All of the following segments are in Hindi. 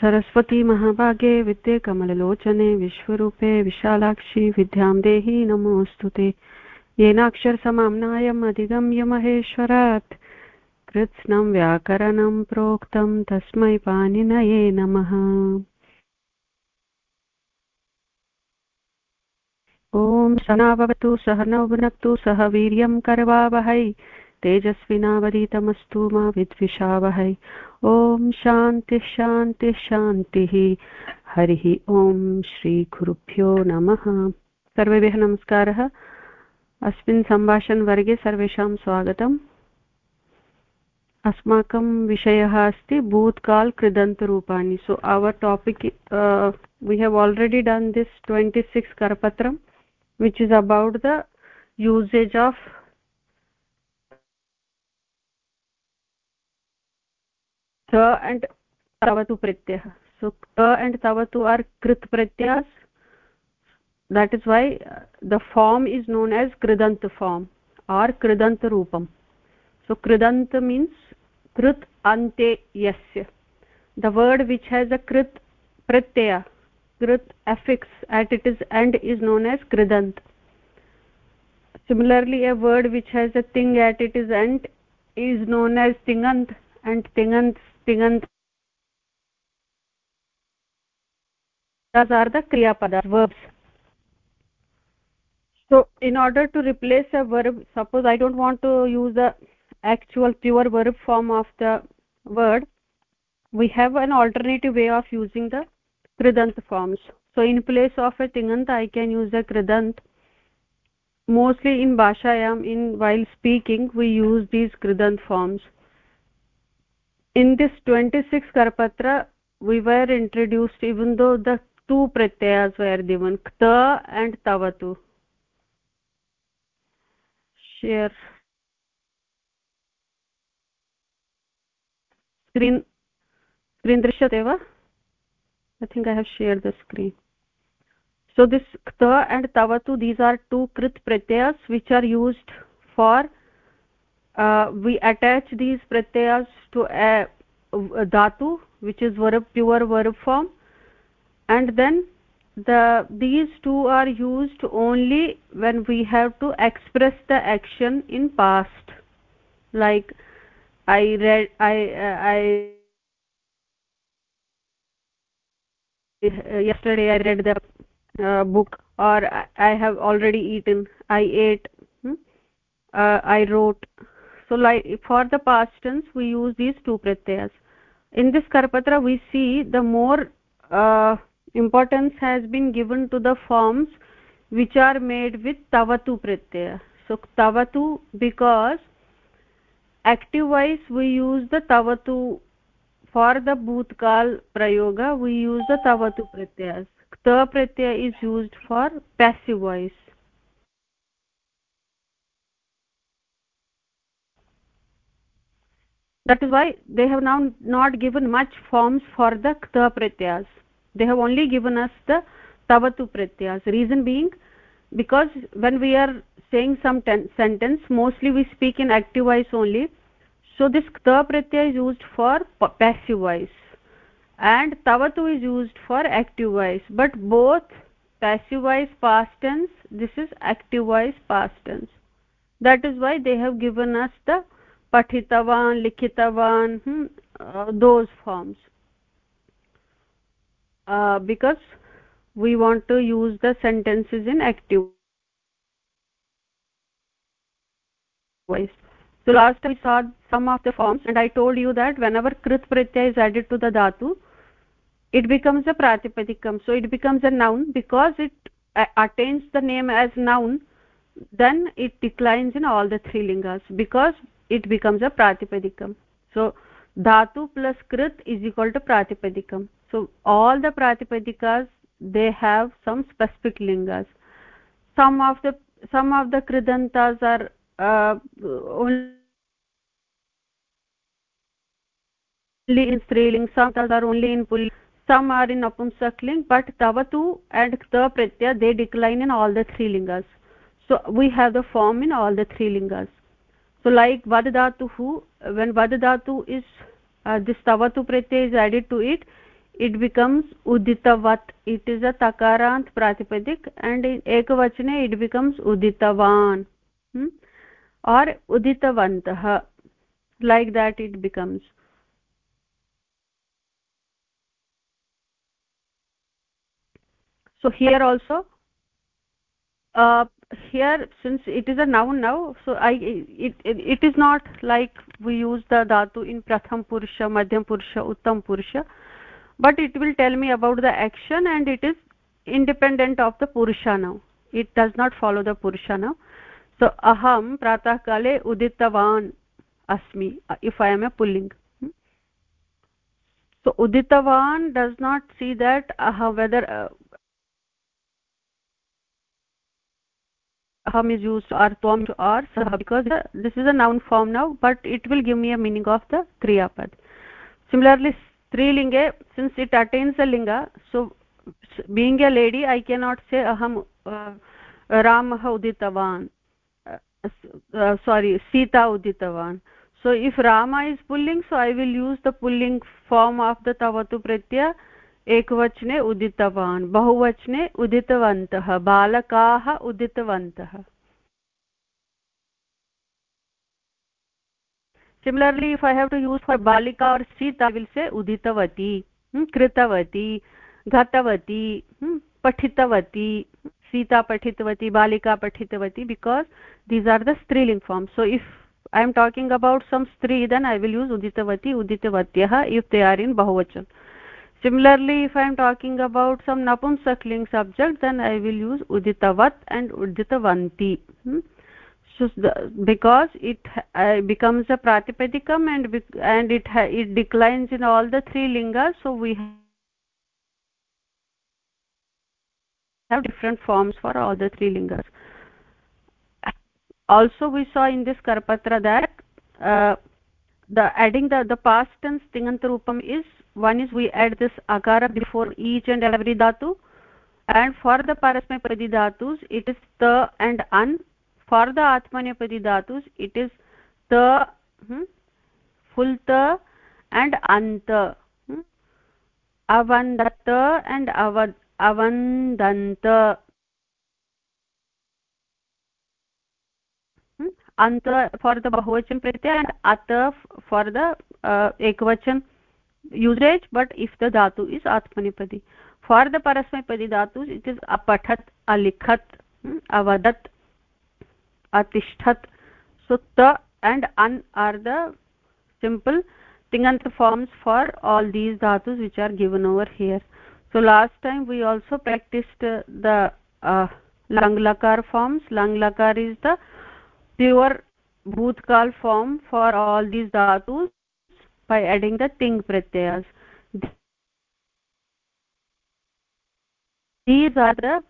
सरस्वती महाभागे विद्ये कमललोचने, विश्वरूपे विशालाक्षि विद्यां देहि नमोऽस्तु ते। येनाक्षरसमाम्नायम् अधिगम्य महेश्वरात्। कृत्स्नं व्याकरणं प्रोक्तं, तस्मै पाणिनये नमः। ॐ शना भवतु सह नौ भुनक्तु सह वीर्यं करवावहै। तेजस्विनावधीतमस्तु मा विद्विषावहै। ॐ शान्तिः शान्तिः शान्तिः। हरिः ॐ श्रीगुरुभ्यो नमः। सर्वेभ्यः नमस्कारः। अस्मिन् सम्भाषणवर्गे सर्वेषां स्वागतम्। अस्माकं विषयः अस्ति भूत्काल् कृदन्तरूपाणि। So our topic we have already done this twenty six करपत्रं which is about the usage of and तवतु प्रत्ययः. सो क एण्ड् तवतु आर् कृत् प्रत्ययस्. That is why the form is known as कृदन्त form आर् कृदन्तरूपम् सो कृदन्त मीन्स् कृत् अन्ते यस्य. The word which has a कृत् प्रत्यय, कृत् affix at it is and is known as कृदन्त similarly a word which has a thing at its end is known as तिङन्त् and तिङन्त्स् tingant those are the kriya padas verbs. So in order to replace a verb suppose i don't want to use the actual pure verb form of the word we have an alternative way of using the kridant forms. So in place of a tingant i can use a kridant. Mostly in bhashayam in while speaking we use these kridant forms in this 26 karpatra we were introduced even though the two pratyayas were given kta and tavatu. Share screen screen drishyate va i think i have shared the screen. So this kta and tavatu these are two krit pratyayas which are used for uh, we attach these pratyayas to a, dhatu which is verb pure verb form. And then the these two are used only when we have to express the action in past. Like i read i uh, i uh, yesterday i read the uh, book or i have already eaten. I ate hmm? uh, i wrote. So like for the past tense we use these two pratyayas in this karpatra we see the more uh, importance has been given to the forms which are made with tavatu pratyaya. So tavatu because active wise we use the tavatu for the bhutkal prayoga we use the tavatu pratyayas. Ta pratyaya is used for passive voice that is why they have now not given much forms for the kta pratyas. They have only given us the tavatu pratyas. Reason being because when we are saying some sentence mostly we speak in active voice only. So this kta pratyaya is used for passive voice. And tavatu is used for active voice. But both passive voice past tense this is active voice past tense. That is why they have given us the patitavan लिखितवान, uh, those forms. Uh, because we want to use the sentences in active voice so last time we saw some of the forms and i told you that whenever krit pratyay is added to the dhatu it becomes a pratipadikam. So it becomes a noun. Because it uh, attains the name as noun then it declines in all the three lingas. Because it becomes a pratipadikam. So dhatu plus krit is equal to pratipadikam. So all the pratipadikas they have some specific lingas. Some of the some of the kridantas are uh, only in striling some are only in pulling. Some are in napumsakling but tavatu and kta pratyaya they decline in all the three lingas. So we have the form in all the three lingas so like vadadatuhu when vadadatu is uh, this tavatu pratyay is added to it it becomes uditavat it is a takarant pratipadik and in ekavachane it becomes uditavan hmm? or uditavantah like that it becomes so here also uh, here since it is a noun now so i it, it, it is not like we use the dhatu in pratham purusha madhyam purusha uttam purusha but it will tell me about the action and it is independent of the purusha now. It does not follow the purusha now. So aham pratah kale uditavan asmi if i am a pulling. Hmm? so uditavan does not see that uh, whether uh, aham is used or tvam or sah because this is a noun form now but it will give me a meaning of the kriya pad similarly strilinge since it attains the linga so being a lady i cannot say aham uh, ramah uditavan uh, uh, sorry sita uditavan so if rama is pulling so i will use the pulling form of the tavatu pratyaya एकवचने उदितवान्, बहुवचने उदितवन्तः, बालकाः उदितवन्तः। Similarly if I have to use for बालिका और सीता विल से उदितवती हम्म, कृतवती गतवती हम्म, पठितवती, सीता पठितवती, बालिका पठितवती because these are the स्त्रीलिङ्ग् form so if I am talking about some स्त्री देन् ऐ विल यूज़ उदितवती, उदितवत्यः इफ् दे आर इन बहुवचन। Similarly if i am talking about some napumsakling subject then i will use uditavat and uditavanti hmm? so the, because it uh, becomes a pratipadikam and and it it declines in all the three lingas so we have different forms for all the three lingas also we saw in this karpatra that uh, the adding the the past tense tingant roopam is one is we add this akara before each and every dhatu and for the parasmapadi dhatus it is ta and an for the atmanepadi dhatus it is ta hmm, full ta and anta hmm, avandata and avad avandanta hmm, anta for the bahuvachan pratyaya and ata for the uh, ekvachan यूजरेज बट इफ़ द धातु इज़ आत्मनेपदि फॉर द परस्मैपदि धातु इट इज़ अपठत अलिखत अवदत् अतिष्ठत सुत्त एण्ड् अन् आर् द सिम्पल् तिङन्त forms for all these धातुस् which are given over here so last time we also practice the lung लकार फॉर्म्स लंग लकार इज़ द प्युर् भूतकाल फॉर्म फॉर ऑल दीज धातुस् by adding the ting pratyayas. These are the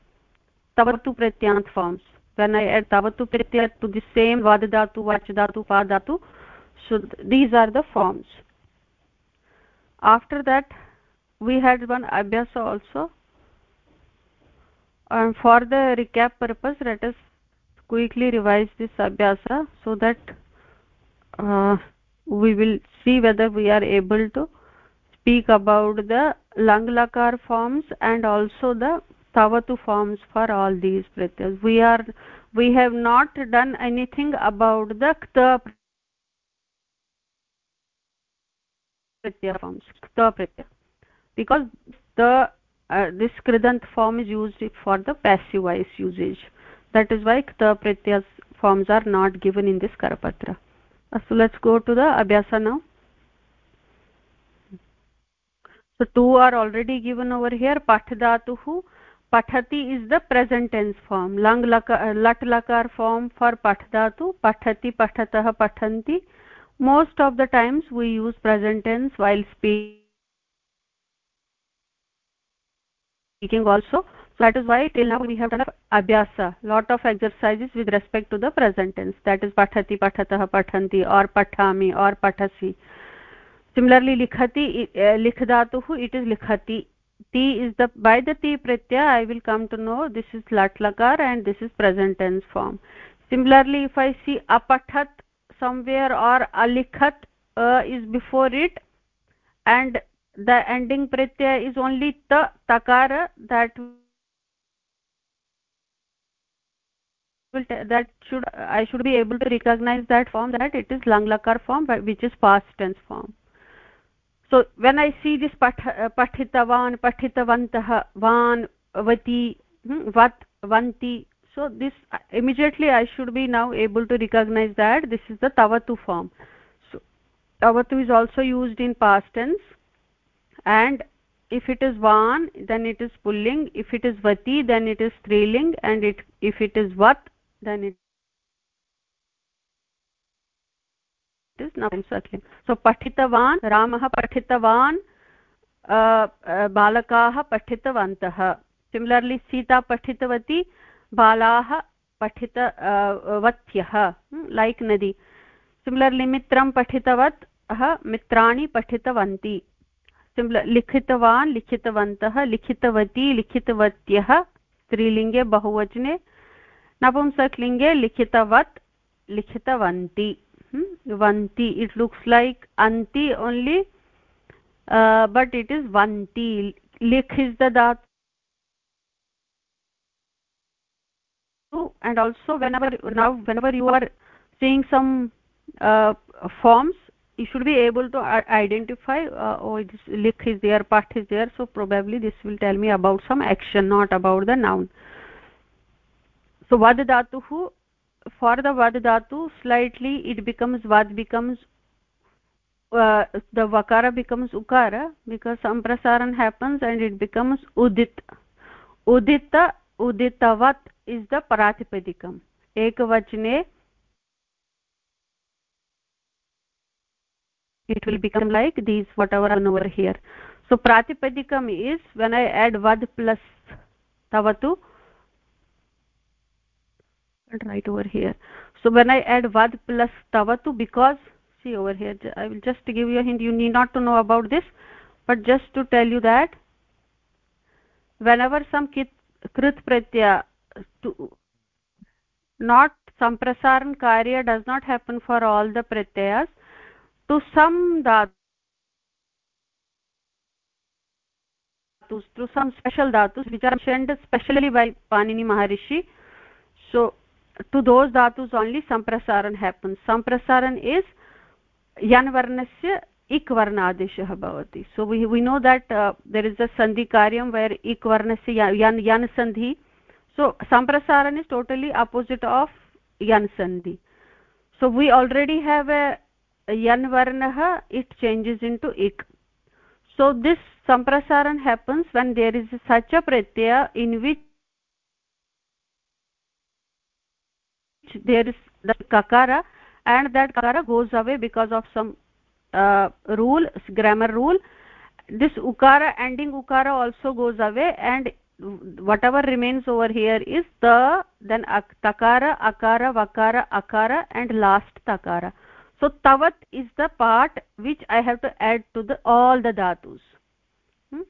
tavatu pratyant forms. When i add tavatu pratyaya to the same vad dhatu vach dhatu pa dhatu so these are the forms. After that we had one abhyasa also. And for the recap purpose let us quickly revise this abhyasa so that uh, we will see whether we are able to speak about the lang lakar forms and also the tavatu forms for all these pratyas we are we have not done anything about the kta pratyaya forms kta pratyaya because the uh, this kridant form is used for the passive voice usage. That is why kta pratyas forms are not given in this karapatra Uh, so let's go to the abhyasa now. So two are already given over here. Path dhatuh pathati is the present tense form. Lang lakar uh, lat lakar form for path dhatu pathati pathatah pathanti. Most of the times we use present tense while speaking also that is why till now we have done abhyasa lot of exercises with respect to the present tense that is pathati pathatah pathanti or pathami or pathasi similarly likhati uh, likhdatuh it is likhati t is the by the t pratyaya i will come to know this is lat lakar and this is present tense form similarly if i see apathat somewhere or alikhat uh, is before it and the ending pratyaya is only ta takara that will that should i should be able to recognize that form that it is lang lakar form which is past tense form. So when i see this path pathitavan pathitavantah van vati hmm, vat vanti so this immediately i should be now able to recognize that this is the tavatu form. So tavatu is also used in past tense and if it is van then it is pulling. If it is vati then it is striling and it if it is vat then it is navamsakling so pathitavan ramah pathitavan बालकाः पठितवन्तः। सिमिलर्लि सीता पठितवती, बालाः पठित वत्यः। लैक् नदी। सिमिलर्लि मित्रं पठितवत् मित्राणि पठितवन्ति। सिमिलर् लिखितवान्, लिखितवन्तः, लिखितवती, लिखितवत्यः। स्त्रीलिङ्गे, बहुवचने नपुंसकलिङ्गे लिखितवत् लिखितवन्ति vanti it looks like anti only uh, but it is vanti likh is the and also whenever now whenever you are seeing some uh, forms you should be able to identify uh, oh this likh is there part is there so probably this will tell me about some action not about the noun so vad dhatu for the vad dhatu slightly it becomes vad becomes uh, the vakara becomes ukara because samprasaran happens and it becomes udit. Udita uditavat is the pratipadikam ekavachane it will become like these whatever are over here. So pratipadikam is when i add vad plus tavatu right over here. So when i add vad plus tavatu because see over here i will just give you a hint. You need not to know about this but just to tell you that whenever some kit krit pratyaya to not samprasaran karya does not happen for all the pratyayas to some dhatus to some special dhatus which are mentioned specially by panini maharishi so to those dhatus only samprasaran happens samprasaran is yan varnasya ik varnadeshah bhavati so we we know that uh, there is a sandhi karyam where ik varnasya yan yan sandhi so samprasaran is totally opposite of yan sandhi so we already have a yan varnah it changes into ik so this samprasaran happens when there is such a pratyaya in which there is the kakara and that kakara goes away because of some uh, rule grammar rule. This ukara ending ukara also goes away and whatever remains over here is the then takara akara vakara akara and last takara. So tavat is the part which i have to add to the all the dhatus. Hmm?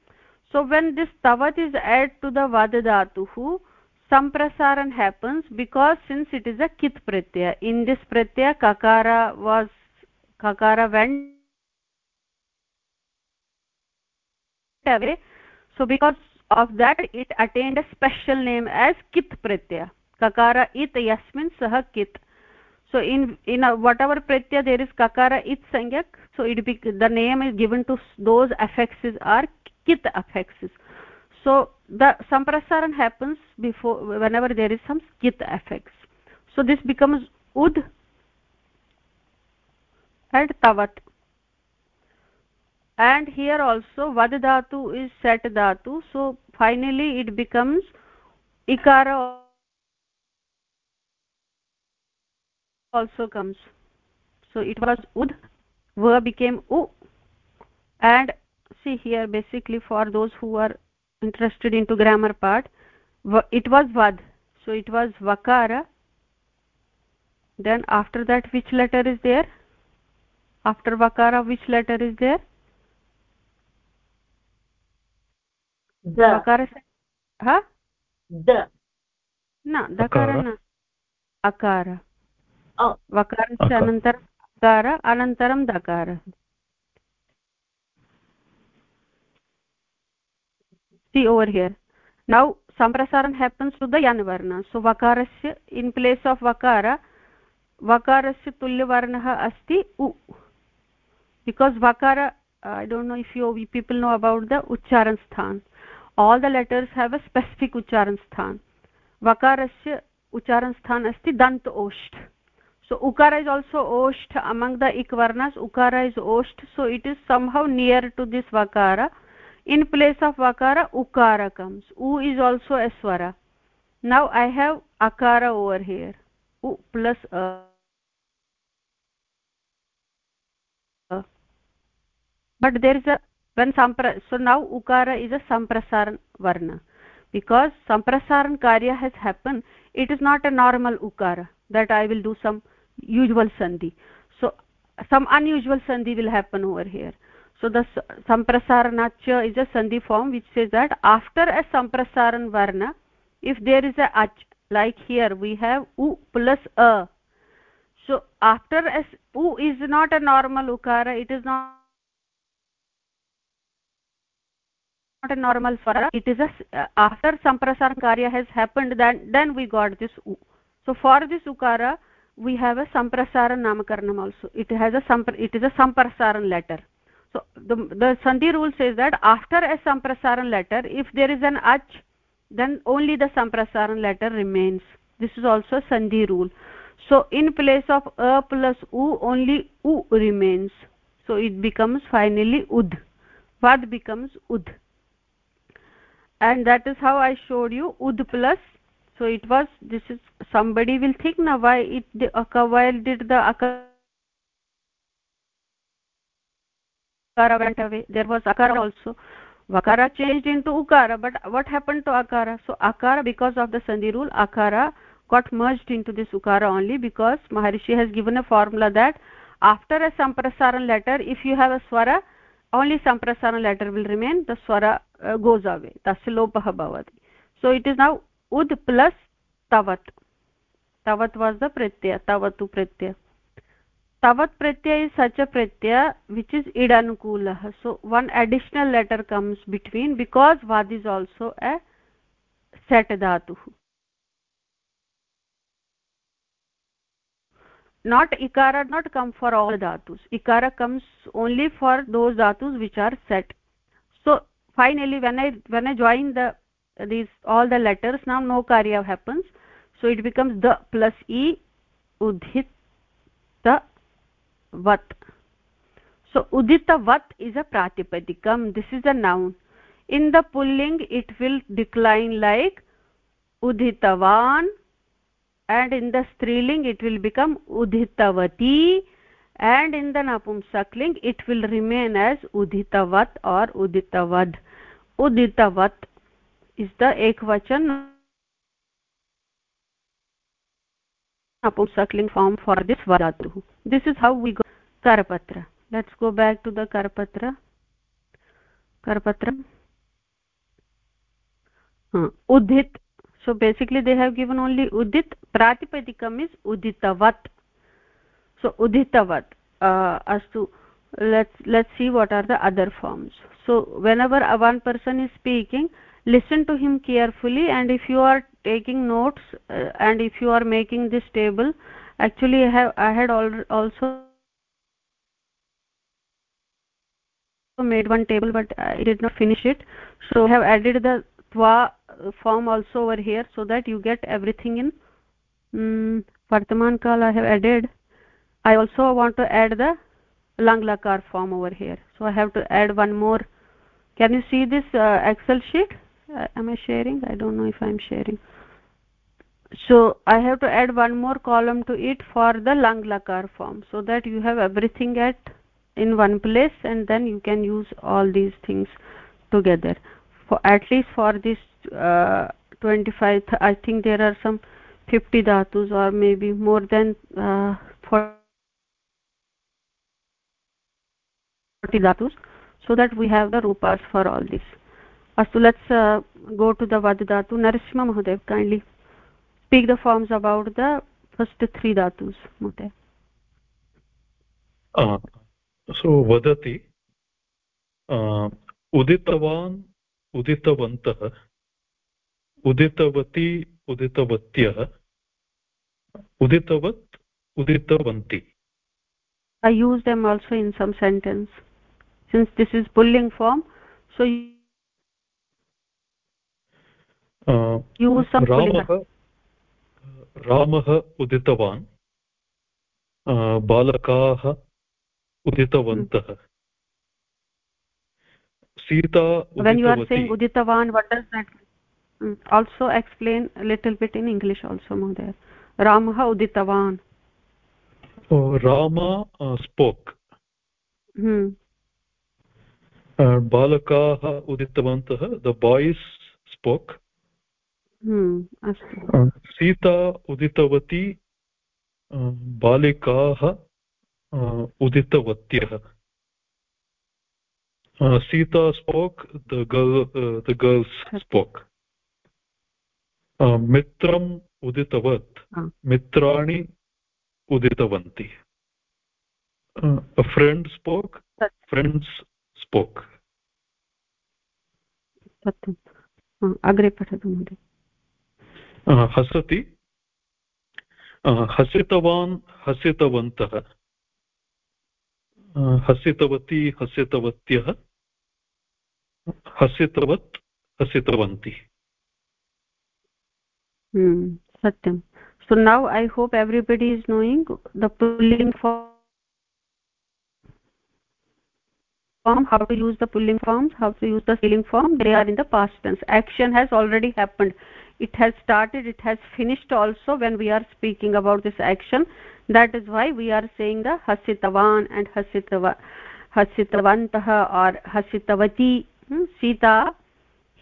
so when this tavat is added to the vad dhatu samprasaran happens because since it is a kit pratyaya in this pratyaya kakara was kakara went away so because of that it attained a special name as kit pratyaya kakara it yasmin sah kit so in in a, whatever pratyaya there is kakara it sangyak so it be, the name is given to those affixes are kit affixes so the samprasaran happens before whenever there is some skit affix so this becomes ud and tavat. And here also vad dhatu is set dhatu. So finally it becomes ikara also comes. So it was ud va became u. And see here basically for those who are interested into grammar part it was vad so it was vakara then after that which letter is there after vakara which letter is there the vakara ha the na dakara na akara oh vakarस्य अनन्तरम् अकार अनन्तरं दकार see over here now samprasaran happens to the yan varna so vakarasya in place of vakara vakarasya tulya varnah asti u because vakara uh, i don't know if you people know about the ucharan sthan all the letters have a specific ucharan sthan vakarasya ucharan sthan asti dant osht so ukara is also osht among the ik varnas ukara is osht so it is somehow near to this vakara in place of vakara ukara comes. U is also a swara. Now i have akara over here. U plus a. But there is a when sampra so now ukara is a samprasaran varna. Because samprasaran karya has happened it is not a normal ukara that i will do some usual sandhi. So some unusual sandhi will happen over here so the samprasaranach is a sandhi form which says that after a samprasaran varna if there is a ach like here we have u plus a. So after a u is not a normal ukara it is not not a normal swara it is a uh, after samprasaran karya has happened then then we got this u. So for this ukara we have a samprasaran namakaranam also. It has a it is a samprasaran letter so the the sandhi rule says that after a samprasaran letter if there is an ach then only the samprasaran letter remains. This is also a sandhi rule. So in place of a plus u only u remains. So it becomes finally ud. Vad becomes ud. And that is how i showed you ud plus. So it was this is somebody will think now why it the uh, why did the akara went away. There was akara also. Vakara changed into ukara but what happened to akara? So akara because of the sandhi rule akara got merged into this ukara only because maharishi has given a formula that after a samprasaran letter if you have a swara only samprasaran letter will remain. The swara uh, goes away. Tasya lopah bhavati. So it is now ud plus tavat. Tavat was the pratyaya tavatu pratyaya tavat pratyaya is such a pratyaya which is idanukulah so one additional letter comes between because vad is also a set dhatu not ikara not come for all dhatus ikara comes only for those dhatus which are set so finally when i when i join the these all the letters now no karya happens so it becomes the plus e udhit the vat so udita vat is a pratipadikam this is a noun in the pulling it will decline like udhitavan and in the striling it will become udhitavati and in the napumsakling it will remain as udhitavat or udhitavad udhitavat is the ekvachan नपुंसकलिङ्ग् form for this वदातु this is how we go करपत्र let's go back to the करपत्र करपत्रम् उद्धित् so basically they have given only उदित् प्रातिपदिकम् इस् उदितवत् सो उदितवत् अस्तु let's let see what are the other forms so when our a one person is speaking listen to him carefully and if you are taking notes uh, and if you are making this table actually i have i had also made one table but i did not finish it. So i have added the twa form also over here so that you get everything in um, vartaman kal i have added. I also want to add the lang lakar form over here. So i have to add one more. Can you see this uh, excel sheet? Uh, am i sharing? I don't know if i'm sharing so i have to add one more column to it for the lang lakar form so that you have everything at in one place and then you can use all these things together. For at least for this uh, 25 i think there are some 50 dhatus or maybe more than uh, 40 dhatus so that we have the rupas for all this. Astu let's uh, go to the vad dhatu. Narsimha mahoday kindly speak the forms about the first three dhatus mahoday uh, so vadati uh, uditavan उदितवन्तः उदितवती उदितवत्यः उदितवत् उदितवन्ति i use them also in some sentence since this is pulling form so you uh, use some ramah uditavan uh, balakaah uditavantah sita when you are saying uditavan what does that also explain a little bit in english also mohdaya ramah uditavan oh, rama uh, spoke hmm uh, balakaah uditavantah the boys spoke hmm uh, hmm, Sita उदितवती बालिकाः उदितवत्यः। Sita spoke the girl the girls spoke मित्रम् उदितवत् मित्राणि उदितवन्ति। फ्रेण्ड् स्पोक् फ्रेण्ड्स् स्पोक् अग्रे पठतु महोदय। हसति हसितवान् हसितवन्तः हसितवती हसितवत्यः हसितवत् हसितवन्ति satyam so now i hope everybody is knowing the pulling form how to use the pulling forms how to use the stealing form they are in the past tense action has already happened it has started it has finished also when we are speaking about this action that is why we are saying the hasitavan and hasitava hasitavantah or hasitavati hmm? sita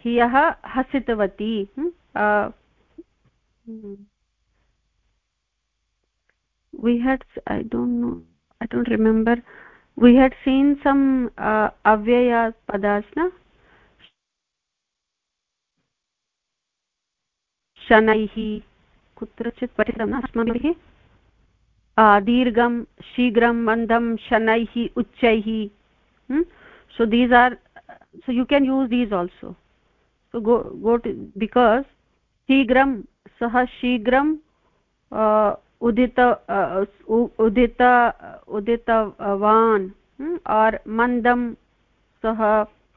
ह्यः हसितवती we had i don't know i don't remember we had seen some uh, avyaya padas na शनैः कुत्रचित् पठितं न अस्माभिः दीर्घं, शीघ्रं, मन्दं, शनैः, उच्चैः। so, these are, so you can use these also. So, go go to, because शीघ्रं, सः शीघ्रं उदित उदित, उदितवान्। और मन्दं, सः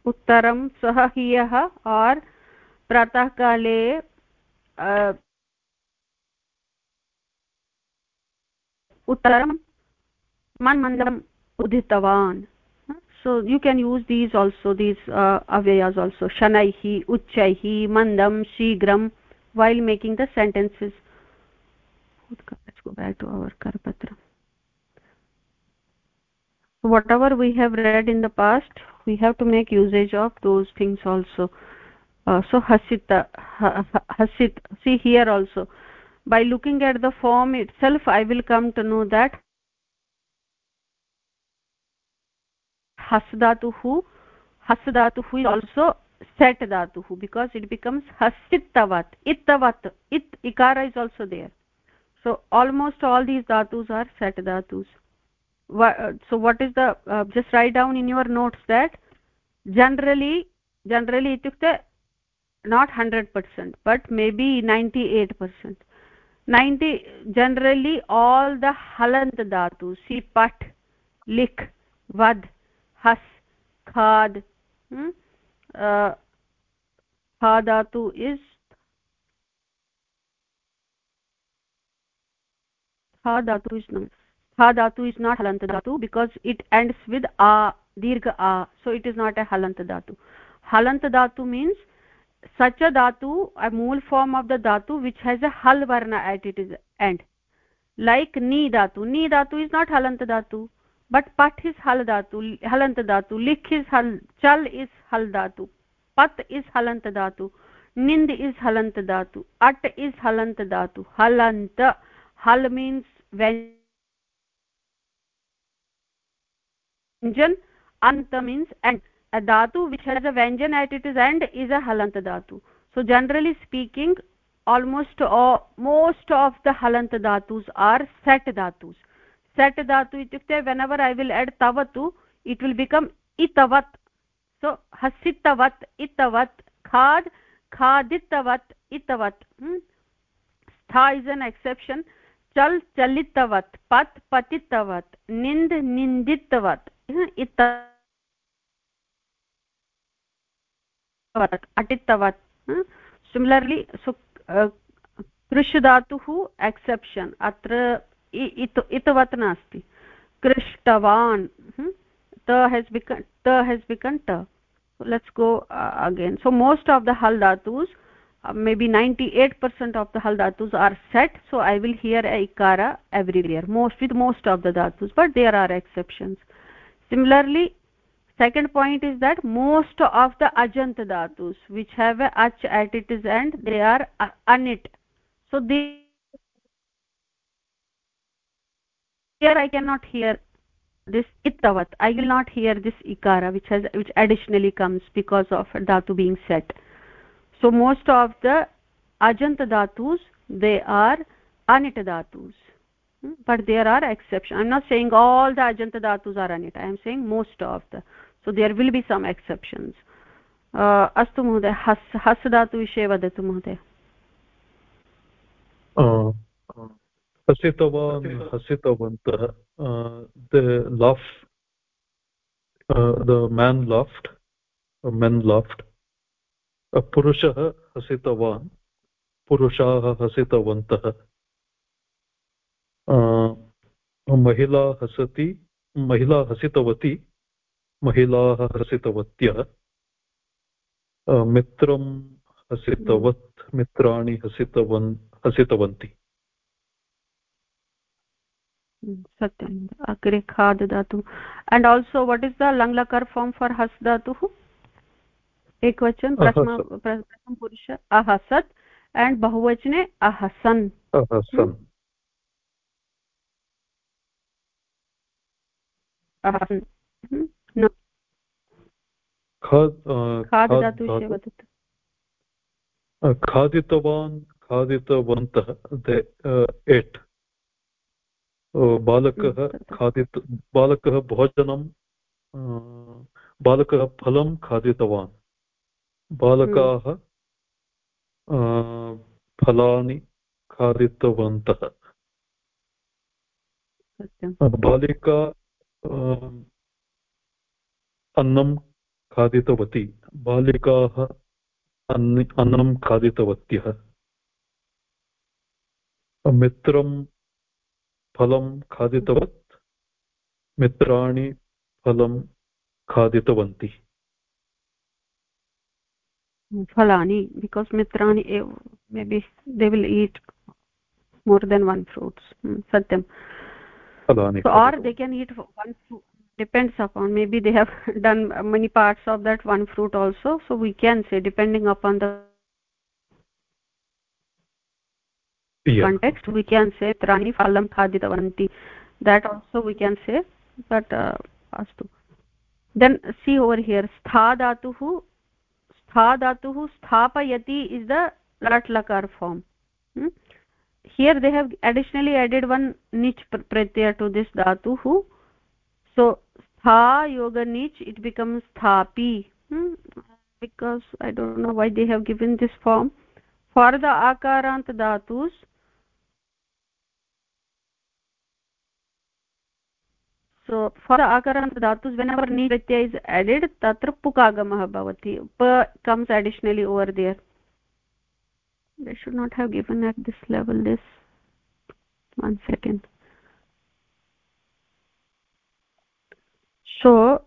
उत्तरं, सः ह्यः और प्रातःकाले उत्तरं मन्मन्दम् उदितवान्। So you can use these also these अव्ययास् also शनैः, उच्चैः, मन्दं, शीघ्रं well making the sentences go back to our करपत्रम् whatever we have read in the past, we have to make usage of those uh, so hasita ha, hasit see here also. By looking at the form itself i will come to know that has dhatuh has dhatuh is also set dhatuh because it becomes hasitavat ittavat it ikara is also there. So almost all these dhatus are set dhatus. Uh, so what is the uh, just write down in your notes that generally generally itukte not 100% but maybe 98% 90 generally all the halant dhatus see pat lik vad has khad hmm? uh, ha dhatu is ha dhatu is not ha dhatu is not halant dhatu because it ends with a dirgha a. So it is not a halant dhatu. Halant dhatu means such a dhatu a mool form of the dhatu which has a hal varna at its end like ni dhatu ni dhatu is not halant dhatu but pat is hal dhatu halant dhatu likh is hal chal is hal dhatu pat is halant dhatu nind is halant dhatu at is halant dhatu halant hal means vyanjan ant means and dhatu which has a vyanjan at its end is a halant dhatu so generally speaking almost all, most of the halant dhatus are set dhatus set dhatu ityukte whenever i will add tavatu it will become itavat so hasitavat itavat khad khaditavat itavat hmm? stha is an exception chal chalitavat pat patitavat nind ninditavat itavat अटित्तवत् अटित्तवत् सिमिलर्लि कृष् धातुः एक्सेप्शन् अत्र इतवत् नास्ति। कृष्टवान् त हेज् बिकन् त हेज् बिकन् ट let's go again so most of the हल् धातूस् may be ninety eight percent of the हल् धातूस् are set so I will hear a इकार every लियर् most with most of the धातूस् but there are exceptions similarly second point is that most of the ajant dhatus which have a ach at its end they are uh, anit so they here i cannot hear this ittavat. I will not hear this ikara which has which additionally comes because of dhatu being set. So most of the ajant dhatus they are anit dhatus. Hmm? but there are exceptions i'm not saying all the ajanta dhatus are anit i am saying most of the so there will be some exceptions. अस्तु महोदय हस् हस् धातु विषये वदतु महोदय हसितवान् हसितवन्तः the laugh the man laughed men पुरुषः हसितवान् पुरुषाः हसितवन्तः महिला हसति महिला हसितवती महिला हसितवत्य मित्रं हसितवत् मित्राणि हसितवन् हसितवन्ति। hmm, सत्यम् अग्रे खा ददातु आल्सो वट् इस् द लङ्लकर् फार्म् फार् हस् धातुः? एकवचन प्रथम पुरुष अहसत् एण्ड् बहुवचने अहसन्। अहसन्। hmm? अहसन्। खादितवान् खादितवन्तः एट्। बालकः खादित बालकः भोजनं बालकः फलं खादितवान्। बालकाः फलानि खादितवन्तः। बालिका अन्नं खादितवती। बालिकाः अन्नं खादितवत्यः। मित्रं फलं खादितवत्। मित्राणि फलं खादितवन्ति। फलानि बिकास् मित्राणि एव may be they will eat more than one fruits so or they can eat one fruit depends upon maybe they have done many parts of that one fruit also so we can say depending upon the yeah. context we can say trani phalam khaditavanti that also we can say but uh, astu then see over here stha dhatuh stha dhatuh sthapayati is the lat lakar form hmm? here they have additionally added one nich pratyaya to this dhatu so stha yoga nich it becomes sthapi hmm? because i don't know why they have given this form. For the akarant dhatus so for akarant dhatus whenever ni is added tatra pukagamah bhavati comes additionally over there. They should not have given at this level this. One second so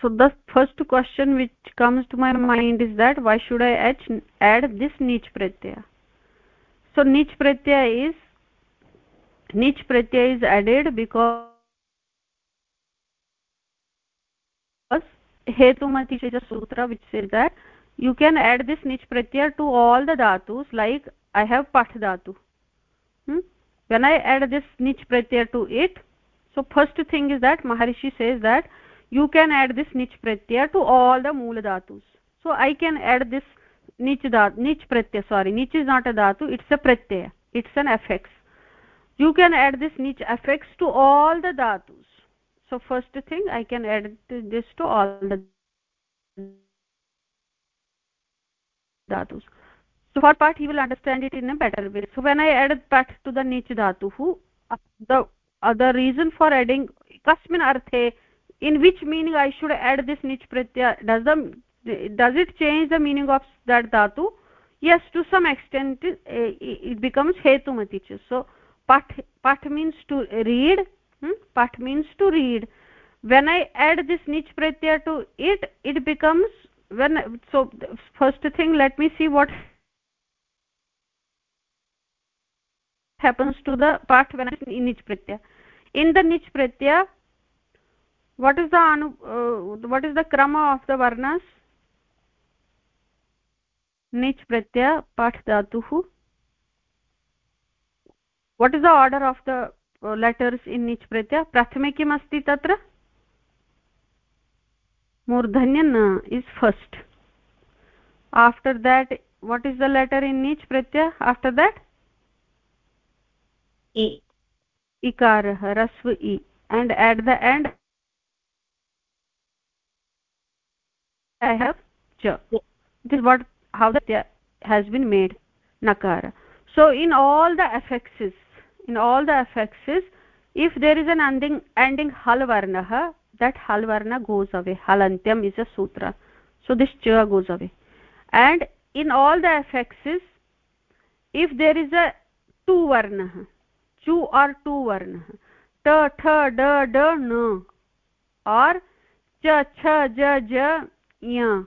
so the first question which comes to my mind is that why should i add, add this nich pratyaya so nich pratyaya is nich pratyay is added because hetumati is sutra which says that you can add this nich pratyay to all the dhatus like i have path dhatu hmm? when i add this nich pratyay to it so first thing is that maharishi says that you can add this nich pratyay to all the mool dhatus. So i can add this nich dhat nich pratyay sorry nich is not a dhatu it's a pratyaya it's an affix. You can add this nich affix to all the dhatus. So first thing i can add this to all the dhatus. So for part he will understand it in a better way. So when i add pat to the nich dhatu the uh, the reason for adding kasmin arthe in which meaning i should add this nich pratyaya does the does it change the meaning of that dhatu? Yes to some extent it becomes hetumati so pat pat means to read hmm? pat means to read. When i add this nich pratyaya to it it becomes when so first thing let me see what happens to the part when it's in nich pratyaya in the nich pratyaya what is the anu uh, what is the krama of the varnas nich pratyaya pat dhatuh what is the order of the uh, letters in nich pratyaya prathame kim asti tatra murdhanya na is first after that what is the letter in nich pratyaya after that e ikarah rasva e and at the end i have cha this is what how that has been made nakara so in all the affixes in all the affixes if there is an ending ending hal varna that hal varna goes away halantyam is a sutra so this cha goes away and in all the affixes if there is a tu varna chu or tu varna ta tha da da na or cha cha ja ja yeah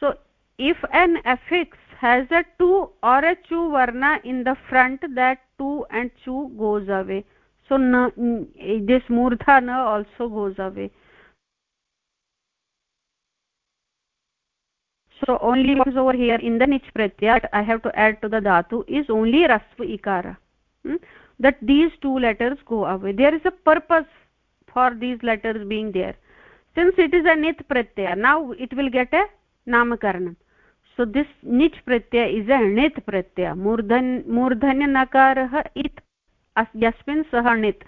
so if an affix has a tu or a chu varna in the front that tu and chu goes away so na, this murdha na also goes away so only what is over here in the nich pratyaya i have to add to the dhatu is only rasva ikara hmm? That these two letters go away. There is a purpose for these letters being there. Since it is a nit pratyaya now it will get a namakaranam so this nich pratyaya is a nit pratyaya. Murdhan murdhanya nakarah it yasmin sah nit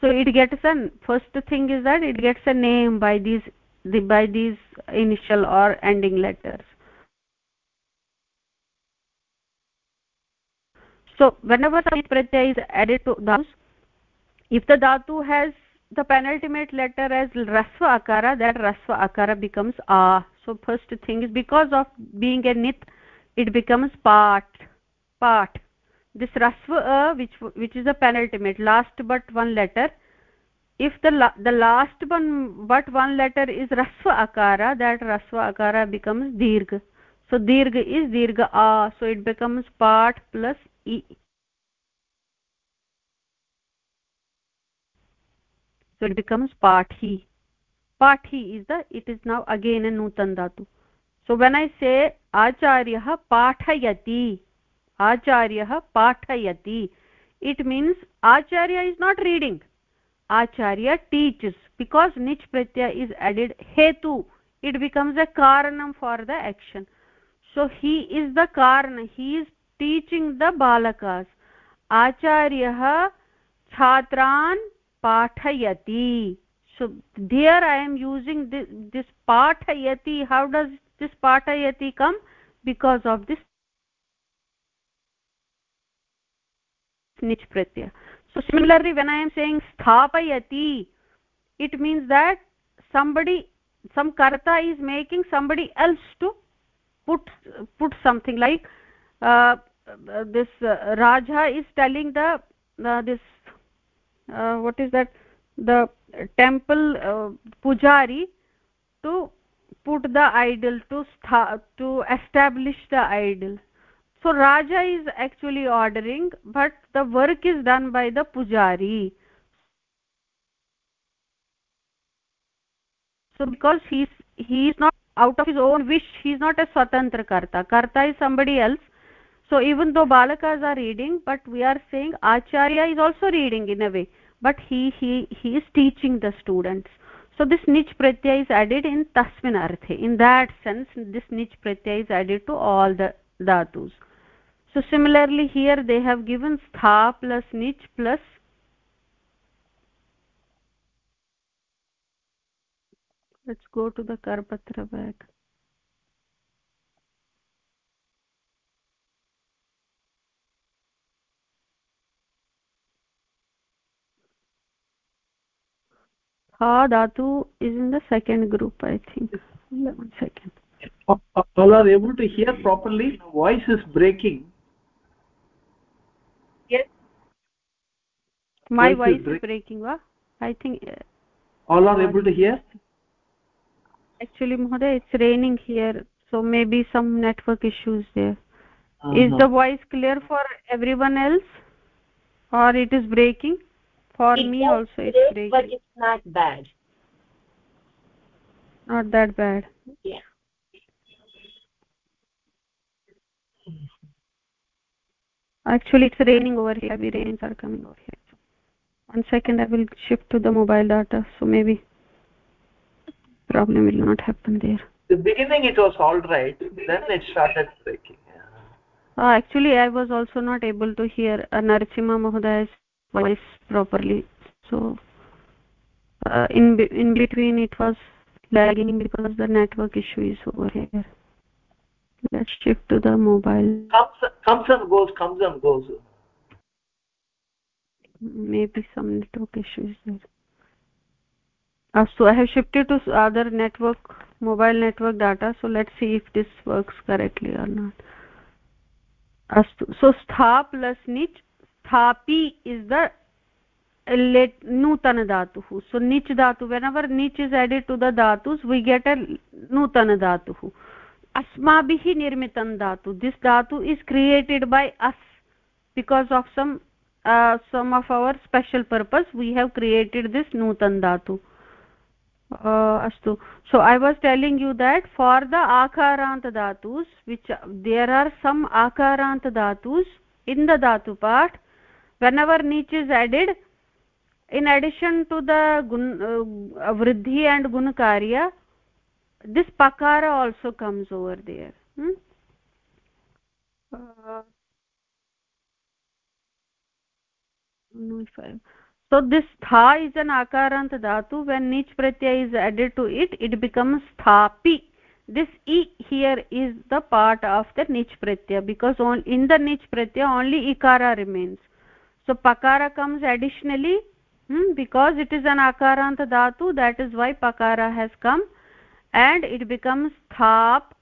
so it gets a first thing is that it gets a name by these by these initial or ending letters so whenever some pratyaya is added to dhatu if the dhatu has the penultimate letter as rasva akara that rasva akara becomes a. So first thing is because of being a nit it becomes part part. This rasva a which which is the penultimate last but one letter if the la the last one but one letter is rasva akara that rasva akara becomes dirgha. So dirgha is dirgha a. So it becomes part plus e so it becomes pathi pathi is the it is now again a nutan dhatu so when i say acharyah pathayati acharyah pathayati it means acharya is not reading acharya teaches because nich pratyaya is added hetu it becomes a karanam for the action so he is the karana he is teaching the बालकास् आचार्यः छात्रान् पाठयति here I am using this पाठयति हौ डस् दिस् पाठयति come because of this निष्पृत्य so similarly when I am saying स्थापयति it means that somebody some karta is making somebody else to put put something like uh, this uh, raja is telling the uh, this uh, what is that? The temple uh, pujari to put the idol to to establish the idol. So raja is actually ordering but the work is done by the pujari. So because he's he is not out of his own wish he is not a swatantra karta. Karta is somebody else so even though balakas are reading but we are saying acharya is also reading in a way. But he he he is teaching the students. So this nich pratyaya is added in tasmin arthe. In that sense this nich pratyaya is added to all the dhatus. So similarly here they have given stha plus nich plus let's go to the karpatra back ha dhatu is in the second group i think. One second. All are able to hear properly. Voice is breaking. Yes. My voice, voice is, break is breaking va i think uh, all are able to hear? Actually mohoday it's raining here so maybe some network issues there. Uh -huh. is the voice clear for everyone else? Or it is breaking for it me also it's breaking but it's not bad. Not that bad. Yeah. Actually it's raining over here. Heavy rains are coming over here. One second i will shift to the mobile data. So maybe problem will not happen there. The beginning it was all right then it started breaking uh, actually i was also not able to hear. Uh, narsimha mahoday's voice properly. So uh, in in between it was lagging because the network issue is over here. Let's shift to the mobile. Comes comes and goes comes and goes. Maybe some network issues there. Uh, so i have shifted to other network mobile network data. So let's see if this works correctly or not. Astu so stha plus nich स्थापि इस् द लेट् नूतन धातुः। So nich dhatu when our nich is added to the dhatus we get a नूतन धातुः। अस्माभिः निर्मितं धातु। दिस धातु इज़ क्रियेटेड् बै अस् because of some some of our special purpose we have created this नूतन धातु। uh, अस्तु। So I was telling you that for the आकारांत धातुस् which there are some आकारान्त धातुस् इन् द धातु पाठ् whenever nich is added in addition to the gun uh, vriddhi and gun karya this pakara also comes over there. Hmm? uh, so this tha is an akarant dhatu. When nich pratyay is added to it it becomes thapi. This e here is the part of the nich pratyay because on in the nich pratyay only ikara remains so pakara comes additionally hmm, because it is an akarant dhatu that is why pakara has come. And it becomes thap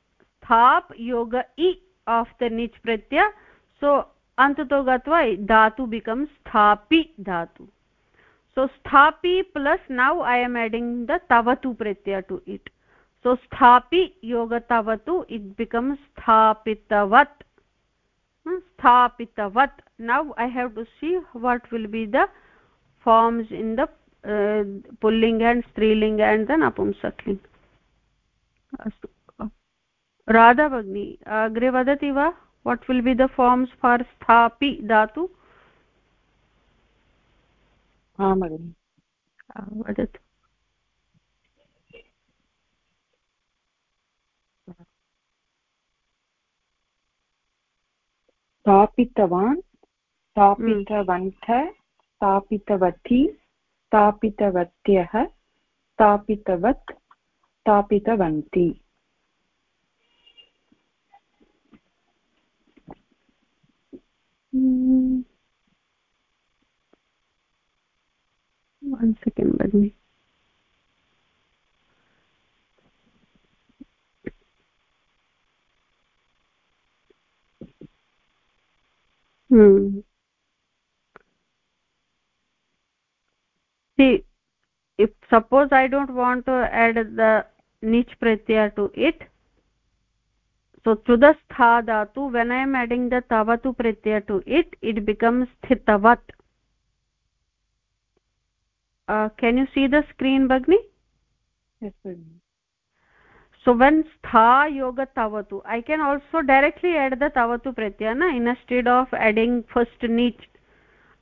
thap yoga i of the nich pratyaya. So antato gatva dhatu becomes thapi dhatu. So sthapi plus now i am adding the tavatu pratyaya to it. So sthapi yoga tavatu it becomes sthapitavat sthapitavat now i have to see what will be the forms in the uh, pulling and striling and then apumsakling अस्तु राधा भगिनी अग्रे वदति वा what will be the forms for स्थापि धातु आं भगिनि वदतु स्थापितवान् स्थापितवन्त स्थापितवती स्थापितवत्यः स्थापितवत् स्थापितवन्ति। One second bagni hmm see if suppose i don't want to add the nich pratyaya to it so the dhatu when i am adding the tavatu pratyaya to it it becomes sthitavat uh, can you see the screen bagni yes bagni so when stha yoga tavatu i can also directly add the tavatu pratyaya na? Instead of adding first nich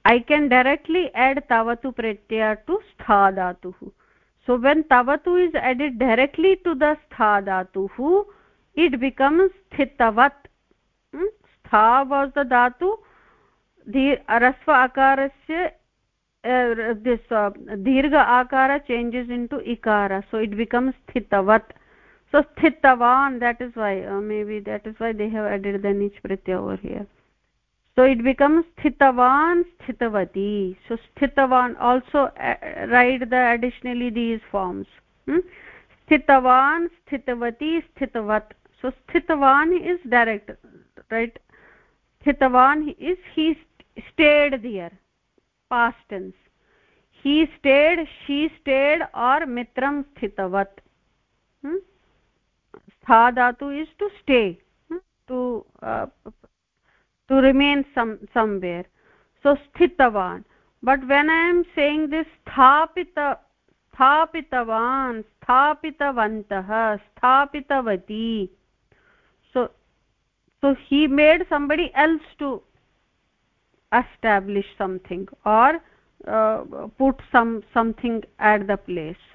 i can directly add tavatu pratyaya to stha dhatuh so when tavatu is added directly to the stha dhatuh it becomes sthitavat hmm? stha was the dhatu. The rasva akarasya uh, this uh, dirgha akara changes into ikara. So it becomes sthitavat so sthitavan that is why uh, maybe that is why they have added the nich pratyaya over here. So it becomes sthitavan sthitavati so sthitavan also uh, write the additionally these forms. Hmm? sthitavan sthitavati sthitavat so sthitavan is direct right? Sthitavan is he stayed there past tense. He stayed she stayed or mitram sthitavat hmm? स्था धातु is to stay to to remain somewhere so स्थितवान् but when I am saying this स्थापित स्थापितवान् स्थापितवन्तः स्थापितवती so so he made somebody else to establish something or put some something at the place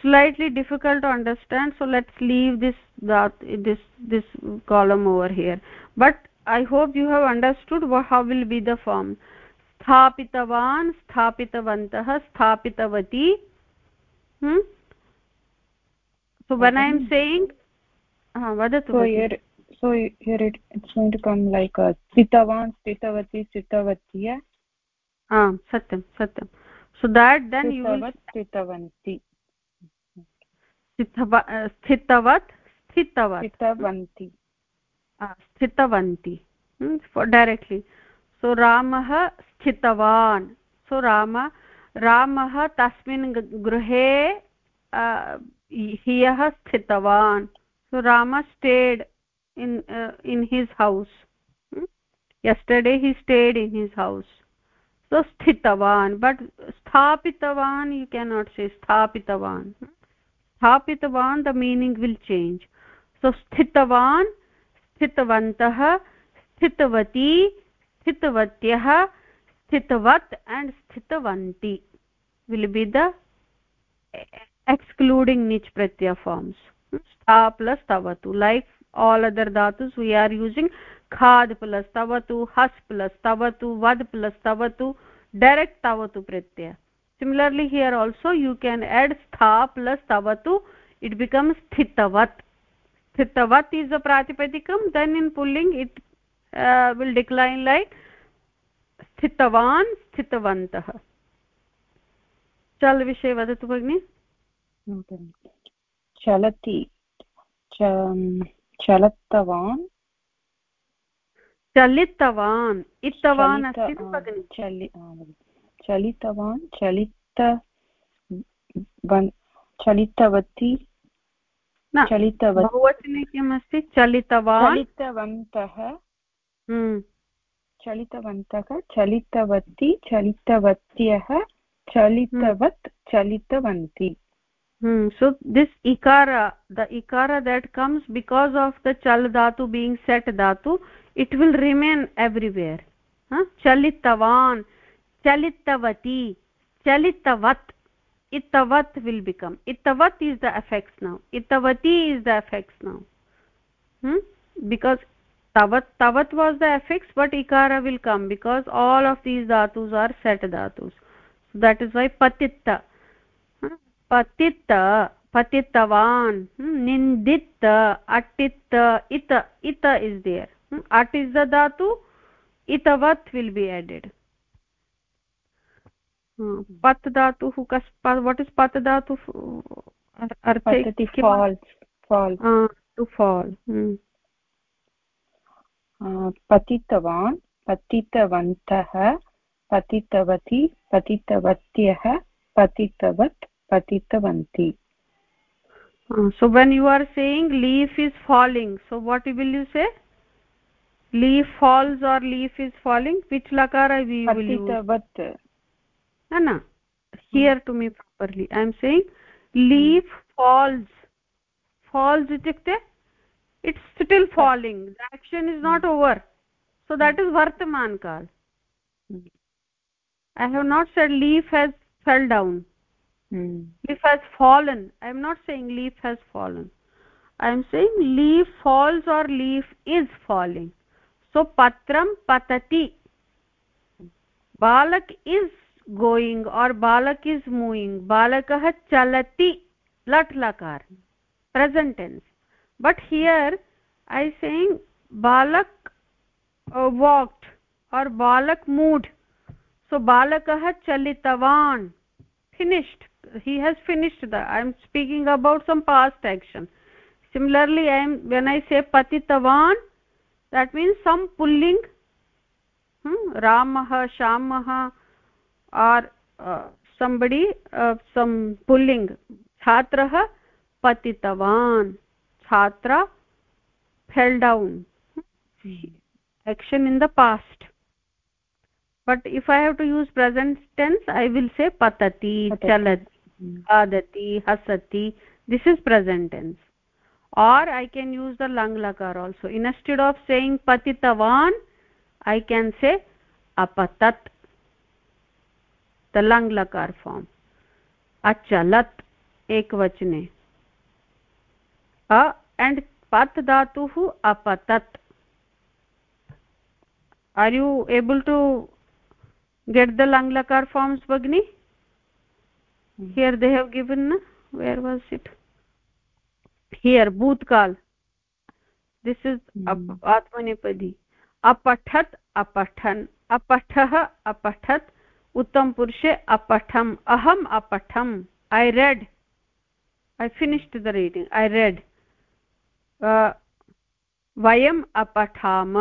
slightly difficult to understand so let's leave this that this this column over here but i hope you have understood how will be the form स्थापितवान् स्थापितवन्तः स्थापितवती hmm? so when i am saying uh, vadatu so here so here it, it's going to come like a sthitavan sthitavati sthitavatya ah satyam satyam so that then you will sthitavanti स्थितवत् स्थितवन्ति। डैरेक्ट्लि सो रामः स्थितवान्। सो राम रामः तस्मिन् गृहे ह्यः स्थितवान्। So Ram stayed in in his house yesterday he stayed in his house so स्थितवान्। But स्थापितवान् यु केनाट् से स्थापितवान्? The meaning will change so sthitavan sthitavantah sthitavati sthitavatyah sthitavat and sthitavanti will be the excluding nich pratyaya forms stha plus tavatu like all other dhatus we are using khad plus tavatu has plus tavatu vad plus tavatu direct tavatu pratyaya similarly here also you can add stha plus tavatu it becomes sthitavat sthitavat is a pratipadikam then in pulling it uh, will decline like स्थितवान् स्थितवन्तः चल विषये वदतु भगिनि चलति चलितवान् चलितवान् इतवान् अस्ति भगिनि चलितवान् चलित चलितवती बहुवचने किम् अस्ति चलितवान् चलितवन्तः चलितवन्तः चलितवती चलितवत्यः चलितवत् चलितवन्ति hmm. so this ikara the ikara that comes because of the chal dhatu being set dhatu it will remain everywhere huh? chalitavan chalitavati chalitavat itavat will become. itavat is the affix now. itavati is the affix now. Hmm? Because tavat tavat was the affix but ikara will come because all of these dhatus are set dhatus so that is why patitta hmm? patitta patitavan hmm? ninditta atitta ita ita is there. Hmm? is the dhatu itavat will be added. Pat dhatu arthe fall fall uh, to fall hmm. पतितवान् पतितवन्तः पतितवती पतितवत्यः पतितवत् uh, so when you are saying leaf is falling so what will you say leaf falls or leaf is falling which lakara we will use no no hear to me properly. I am saying leaf hmm. falls. Falls itukte it's still hmm. falling. The action is not hmm. over. So that is vartaman kal i have not said leaf has fell down. Hmm. leaf has fallen. I am not saying leaf has fallen. I am saying leaf falls or leaf is falling. So patram patati. Balak is going or balak is moving balakah chalati lat lakar present tense but here i saying balak uh, walked or balak moved so balakah chalitavan finished he has finished the i am speaking about some past action similarly i am when i say patitavan that means some pulling hmm, ramah shamah or somebody some pulling छात्रः पतितवान्। छात्रा fell down action in the past but if I have to use present tense I will say पतति चलति खादति हसति this is present tense or i can use the lang lakar also. Instead of saying patitavan i can say apatat. तलंग लकार फॉर्म। अचलत एक वचने। अ एंड पत धातु अपतत। Are you able to get the lung लकार फॉर्म्स भगनी हियर दे हैव गिवन न वेयर वॉज़ इट हियर भूतकाल दिस इज़ आत्मनेपदी अपठत अपठन अपठ अपठत उत्तम पुरुषे अपठम, अहम अपठम I read I finished the reading I read वयम् अपठाम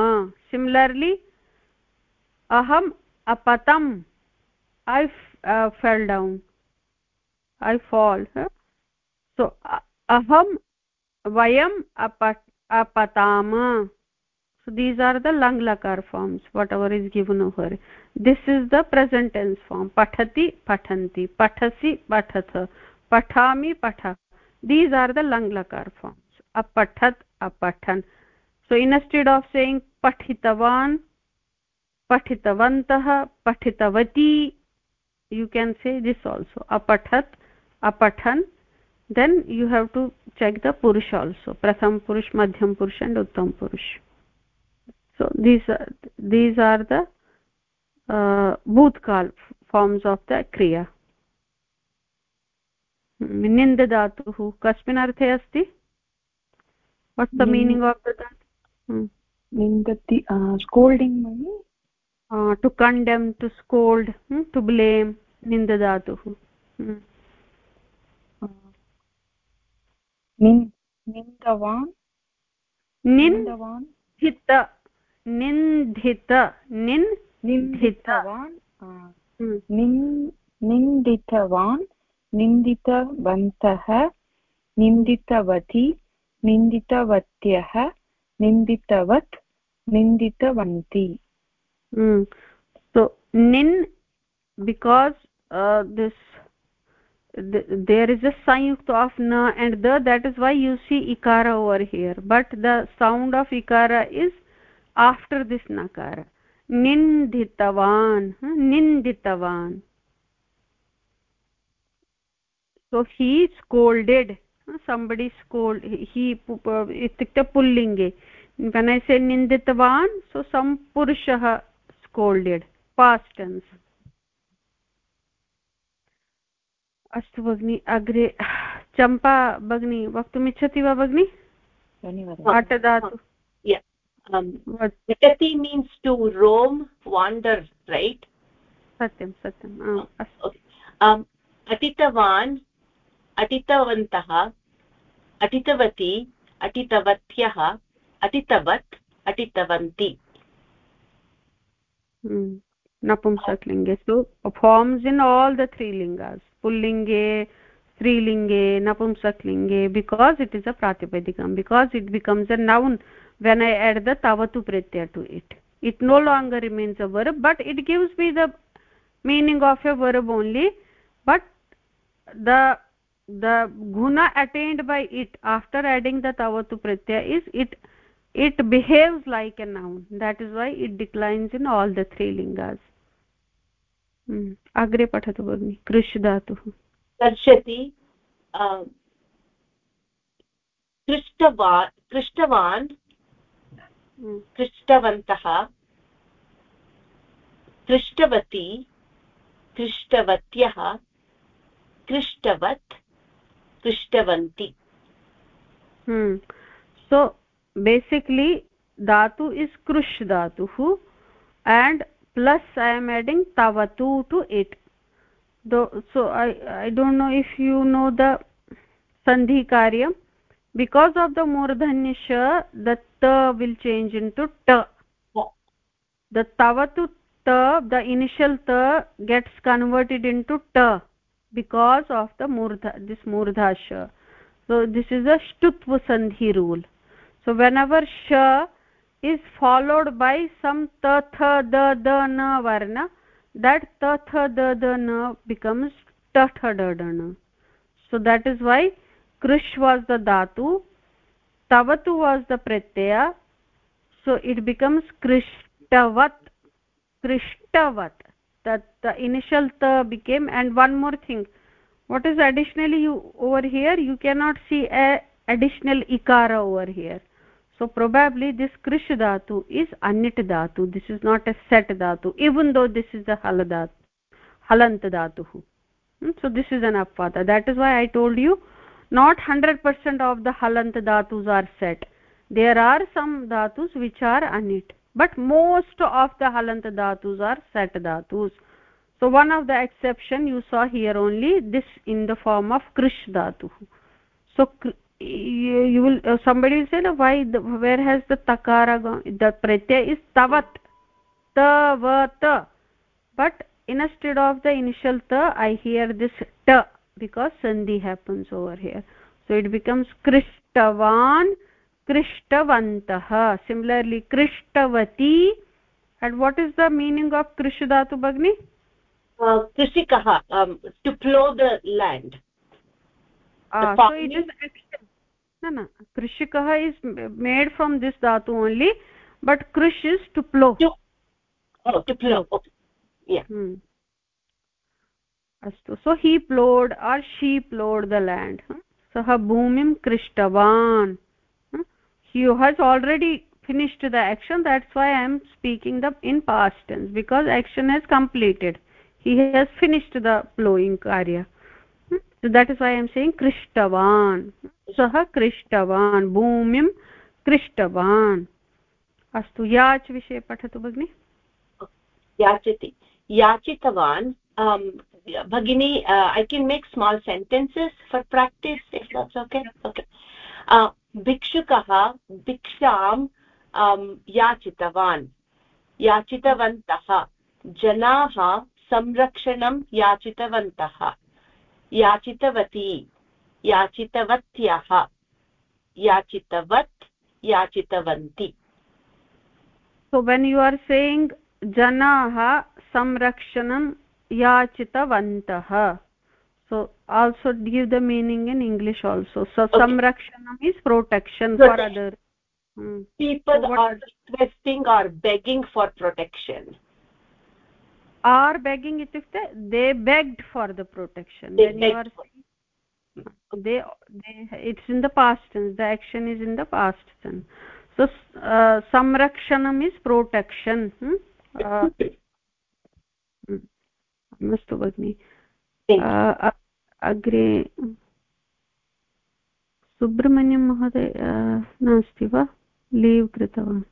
सिमिलर्ली अहम् अपतम् I fell down I fall so अहं वयम् अप अपताम so these are the lang lakar forms whatever is given over this is the present tense form pathati pathanti pathasi pathath pathami patha these are the lang lakar forms apathat apathan so instead of saying pathitavan पठितवन्तः पठितवती you can say this also apathat apathan then you have to check the purush also pratham purush madhyam purush and uttam purush so these are these are the uh, bhutkal forms of the kriya निन्द धातुः कस्मिन् अर्थे अस्ति what's the meaning of the that निन्दति uh, to condemn to scold hmm, to blame nindadatuh hmm. निन्दवान् निन्दवान् हित निन्दित निन् निन्दितवान् निन्दितवान् निन्दितवन्तः निन्दितवती निन्दितवत्यः निन्दितवत् निन्दितवती निन् because this there is a संयुक्त आफ् न and the that is why you see ikara over here but the sound of ikara is after this nakara ninditavan ninditavan so he scolded somebody scold he itukte pullinge when i say ninditavan so some purushah scolded past tense अस्तु भगिनि अग्रे चम्पा भगिनी वक्तुमिच्छति वा भगिनि आटदातु विटति means to roam wander right सत्यं सत्यम् अटितवान् अटितवन्तः अटितवती अटितवत्यः अटितवत् अटितवन्ति hmm. napumsaklinge so forms in all the three lingas pullinge strilinge napumsaklinge because it is a pratipadikam because it becomes a noun when i add the tavatu pratyaya to it it no longer remains a verb but it gives me the meaning of a verb only but the the guna attained by it after adding the tavatu pratyaya is it it behaves like a noun that is why it declines in all the three lingas अग्रे पठतु भगिनि कृष् धातुः कर्षति पृष्टवान् पृष्टवान् हम्म, पृष्टवन्तः पृष्टवती पृष्टवत्यः पृष्टवत् पृष्टवन्ति सो बेसिकलि धातु इस् कृष् धातुः and plus I am adding तवतु to it so I don't know if you know the सन्धिकार्यं because of the मूर्धन्यश the ta will change into ta the tavatu ta the initial ta gets converted into ta because of the murdha this murdha sha so this is a shtutva sandhi rule. So whenever sha is followed by some ta tha da da na varna that ta tha da da na becomes ta tha da da na so that is why krish was the dhatu tavatu was the pratyaya. So it becomes krishtavat. Krishtavat. That the initial ta became and one more thing. What is additionally you over here? You cannot see a additional ikara over here. So probably this krish dhatu is anit dhatu. This is not a set dhatu even though this is a hal dhatu halant dhatu. Hmm? so this is an apvata. That is why i told you not 100% of the halant dhatus are set. There are some dhatus which are anit but most of the halant dhatus are set dhatus. So one of the exception you saw here only this in the form of krish dhatu. So you, will uh, somebody will say why the, where has the takara gone? The pratyay is tavat tavat but instead of the initial ta i hear this ta because sandhi happens over here so it becomes krishtavan krishtavantah similarly krishtavati and what is the meaning of krish dhatu bagni uh, krisikah um, to plow the land ah, uh, so it is action no no krishikah is made from this dhatu only but krish is to plow to, oh, to plow okay yeah hmm. अस्तु so he ploughed or she ploughed the land सः भूमिं कृष्टवान् he has already finished the action that's why i am speaking the in past tense because action has completed he has finished the plowing karya so that is why i am saying krishtavan सः कृष्टवान् भूमिं कृष्टवान् अस्तु याच् विषये पठतु भगिनि याचति याचितवान् भगिनी I can make small sentences for practice if that's okay okay भिक्षुकः भिक्षां याचितवान् याचितवन्तः जनाः संरक्षणं याचितवन्तः याचितवती याचितवत्यः याचितवत् याचितवन्ति so when you are saying janaah samrakshanam yachitavantah so also give the meaning in english also. So okay. samrakshanam is protection, for other hmm. people so are requesting or begging for protection. Are begging itukte they begged for the protection. They when you are saying they they it's in the past tense. The action is in the past tense. So uh, samrakshanam is protection. Hmm? uh, अस्तु भगिनि अग्रे सुब्रह्मण्यं महोदय नास्ति वा? लीव् कृतवान्.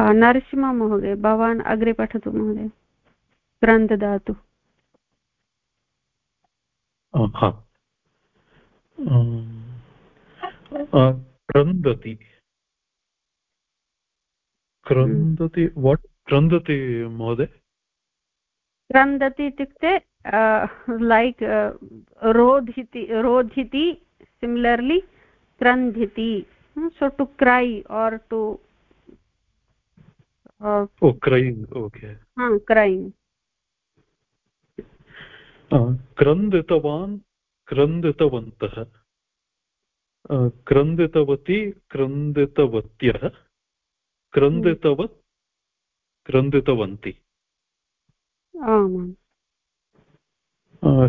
नरसिंहमहोदय भवान् अग्रे पठतु महोदय. ग्रन्थ ददातु क्रन्दति. क्रन्दति वाट् क्रन्दति महोदय? क्रन्दति इत्युक्ते लैक् रोधिति रोधिति सिमिलर्लि क्रन्धिति so to cry or to uh, oh crying okay. crying. क्रन्दितवान् क्रन्दितवन्तः क्रन्दितवती क्रन्दितवत्यः क्रन्दितवत् क्रन्दितवन्ति। आमां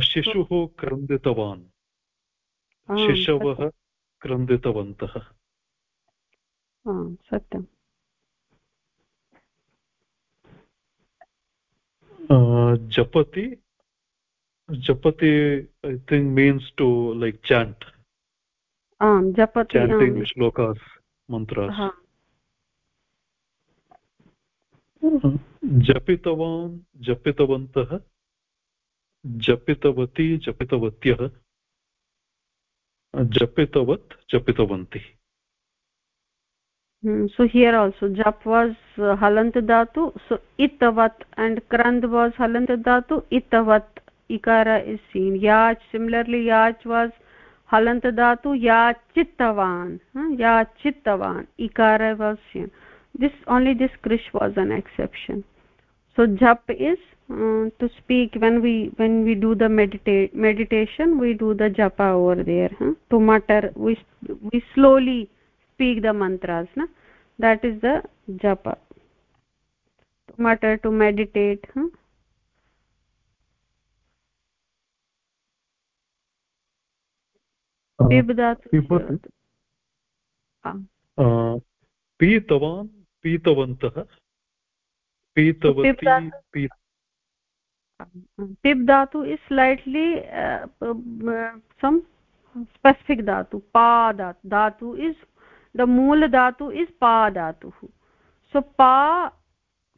शिशुः क्रन्दितवान् शिशवः क्रन्दितवन्तः सत्यम् जपति जपति I think means to like chant आं जपति श्लोकास् मन्त्रास् जपितवान्, जपितवन्तः, जपितवती, जपितवत्यः, जपितवत्, जपितवन्ती। सो हियर् आल्सो जप् वास् हलन्त दातु सो इतवत् अण्ड् क्रन्द् वास् हलन्त दातु इतवत्, इकार इस् सीन् याच् सिमिलर्लि याच् वास् हलन्त दातु याचितवान् हाँ, याचितवान्, ikara was seen this only this krish was an exception so jap is uh, to speak when we when we do the meditate meditation we do the japa over there huh? to mutter we we slowly speak the mantras na that is the japa to mutter to meditate huh? पीतवान् पीतवन्तः। पीतवती धातु इस् स्लैट्लि सम् स्पेसिफिक् धातु पा धातु धातु इस् द मूल धातु इस् पा धातुः। सो पा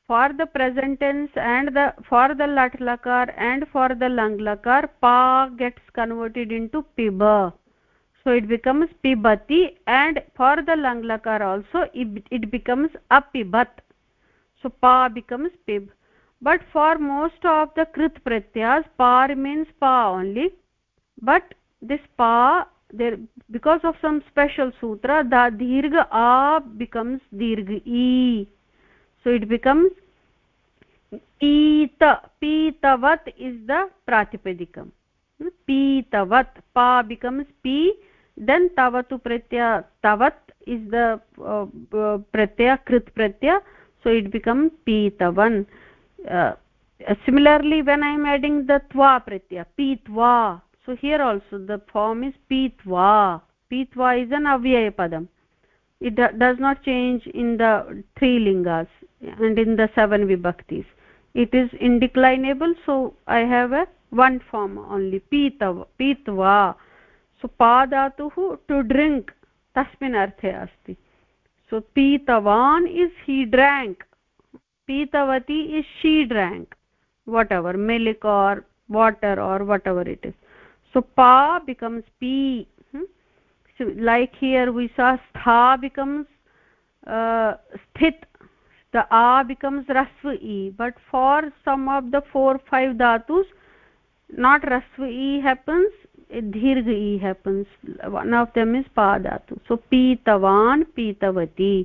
for the present tense and the for the lat lakara and for the lang lakara पा गेट्स् कन्वर्टेड् इन् टु पिब। So it becomes pibati and for the lang lakar also it, it becomes apibat so pa becomes pib. But for most of the krit pratyas pa remains pa only. But this pa there because of some special sutra the dirgha a becomes dirgha e. So it becomes pita. Pitavat is the pratipadikam. Hmm? Pitavat. Pa becomes p then tavatu pratyaya tavat is the uh, uh, pratyaya krit so it becomes pitavan. Uh, similarly when i am adding the twa pratyaya pitva so here also the form is pitva. Pitva is an avyaya padam. It does not change in the three lingas and in the seven vibhaktis. It is indeclinable so i have a one form only pitava pitva so padatuh to drink tasmin arthe asti so pitavan is he drank pitavati is she drank whatever milk or water or whatever it is so pa becomes p hmm? so like here we saw stha becomes uh, sthit the a becomes rasva e but for some of the four five dhatus not rasva e happens दीर्घ ई है वन ऑफ़ देम पा धातु सो पीतवान पीतवती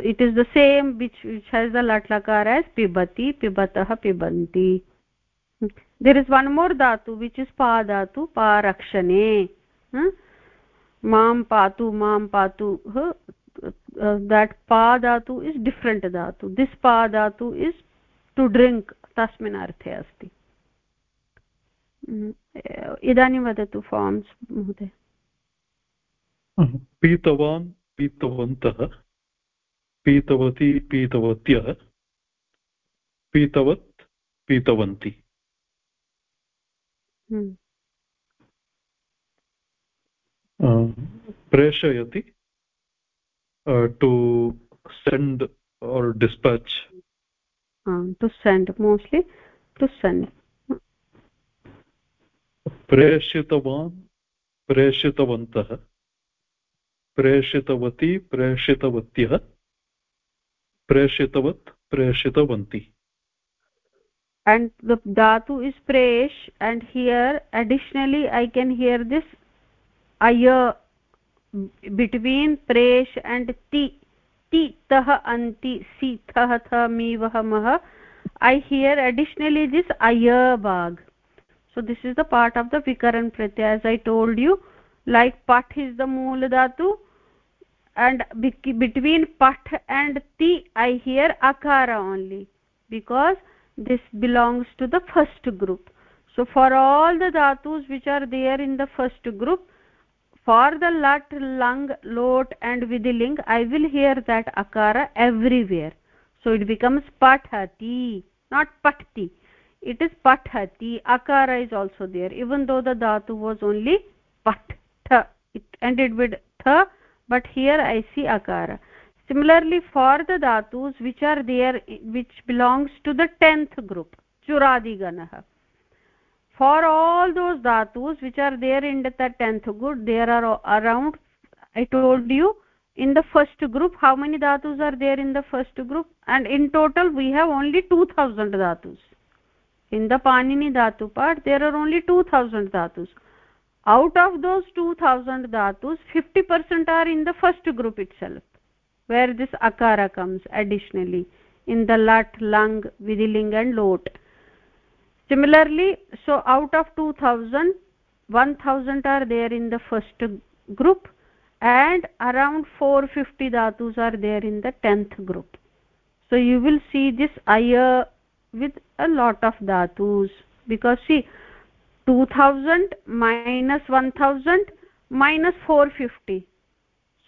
it is the same which which has the लटलकार as पिबती पिबत पिबंती देर इज़ वन मोर धातु विच इज़ पा धातु पा रक्षणे माँ पातु माँ पातु दैट पा धातु इज़ डिफरेंट धातु दिस पा धातु इज़ टू ड्रिंक तस्मिन् अर्थे अस्ति इदानीं वदतु फार्म्स् महोदय। पीतवान् पीतवन्तः पीतवती पीतवत्यः पीतवत् पीतवन्ति। हम्म। प्रेषयति to send or dispatch to send mostly to send प्रेषितवान् प्रेषितवन्तः प्रेषितवती प्रेषितवत्यः प्रेषितवत् प्रेषितवन्ति and the dhatu is presh and here additionally i can hear this aya between presh and ti ti tah anti si thah tha mi vah mah i hear additionally this aya bhag so this is the part of the vikaran pratyaya. As i told you like pat is the mool dhatu and between pat and ti i hear akara only because this belongs to the first group. So for all the dhatus which are there in the first group for the lat lung lot and vidiling i will hear that akara everywhere. So it becomes pathati not patti it is pathati. Akara is also there. Even though the dhatu was only pat tha it ended with tha but here i see akara. Similarly for the dhatus which are there which belongs to the 10th group churadi ganah for all those dhatus which are there in the 10th group there are around i told you in the first group how many dhatus are there in the first group? And in total we have only 2000 dhatus in the panini dhatu part there are only 2000 dhatus. Out of those 2000 dhatus 50% are in the first group itself where this akara comes additionally in the lat lung vidiling and lot. Similarly so out of 2000 1000 are there in the first group and around 450 dhatus are there in the 10th group. So you will see this aya with a lot of dhatus. Because see 2000 minus 1000 minus 450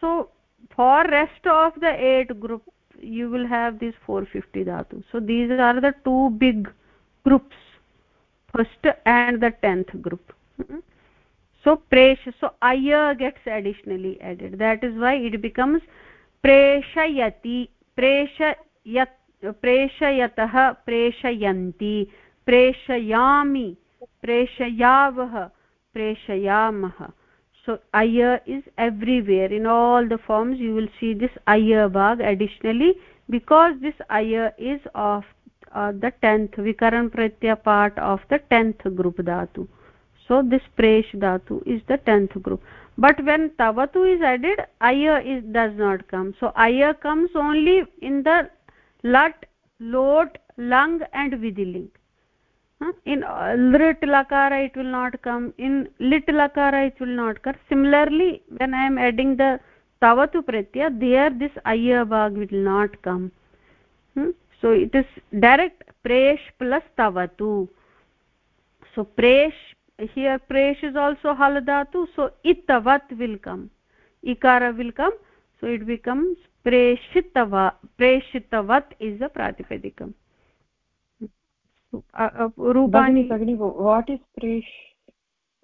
so for rest of the eight group you will have these 450 dhatu so these are the two big groups first and the 10th group. Mm-hmm. So presh so aya gets additionally added. That is why it becomes preshayati preshayat प्रेषयतः प्रेषयन्ति, प्रेषयामि, प्रेषयावः, प्रेषयामः. सो अय is everywhere in all the forms you will see this अय भाग् एडिशनलि बिकास् दिस् अय is of the विकरण विकरणप्रत्यय part of the tenth group दातु so this प्रेष दातु is the tenth group but when तव तु इस् एडिड् अय is does not come so अय comes only in the lat lot lung and vidiling in lit lakara it will not come in lit lakara it will not come similarly when i am adding the tavatu pratyaya there this aya bhag will not come hmm? so it is direct presh plus tavatu so presh here presh is also haladatu so itavat will come ikara will come so it becomes प्रेषितवा प्रेषितवत् इस् अ प्रातिपदिकम् रूपाणि भगिनि वाट् इस् प्रेष्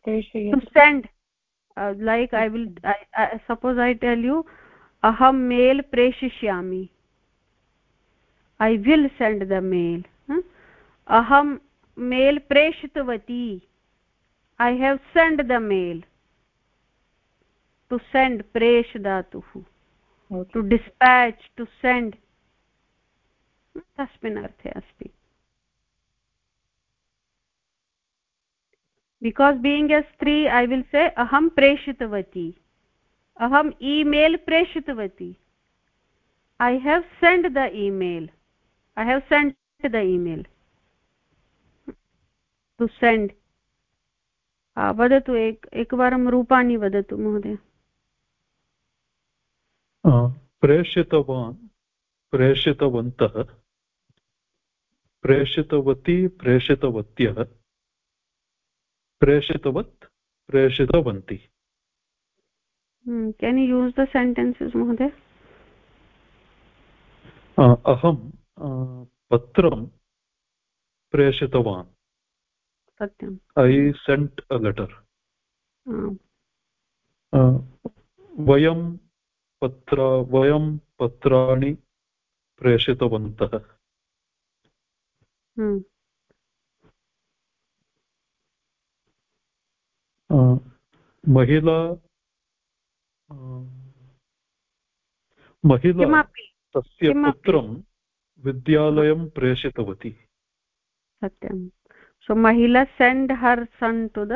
to send uh, like i will I, I, suppose i tell you aham mail preshishyami i will send the mail huh? aham mail preshitavati i have sent the mail to send presh dhatuh to dispatch to send तस्मिन् अर्थे अस्ति. बिकास् बीङ्ग् ए स्त्री ऐ विल् से अहं प्रेषितवती. अहम् email प्रेषितवती. I have send the email I have send the email to send वदतु, एक एकवारं रूपाणि वदतु, महोदय. प्रेषितवान् प्रेषितवन्तः प्रेषितवती प्रेषितवत्यः प्रेषितवत् प्रेषितवन्ति can you use the sentences महोदय अहं पत्रं प्रेषितवान् सत्यम् ऐ सेण्ट् अ लेटर् वयं पत्र वयं पत्राणि प्रेषितवन्तः। हम्म। महिला महिला तस्य पुत्रं विद्यालयं प्रेषितवती। सत्यं। सो महिला send her son to the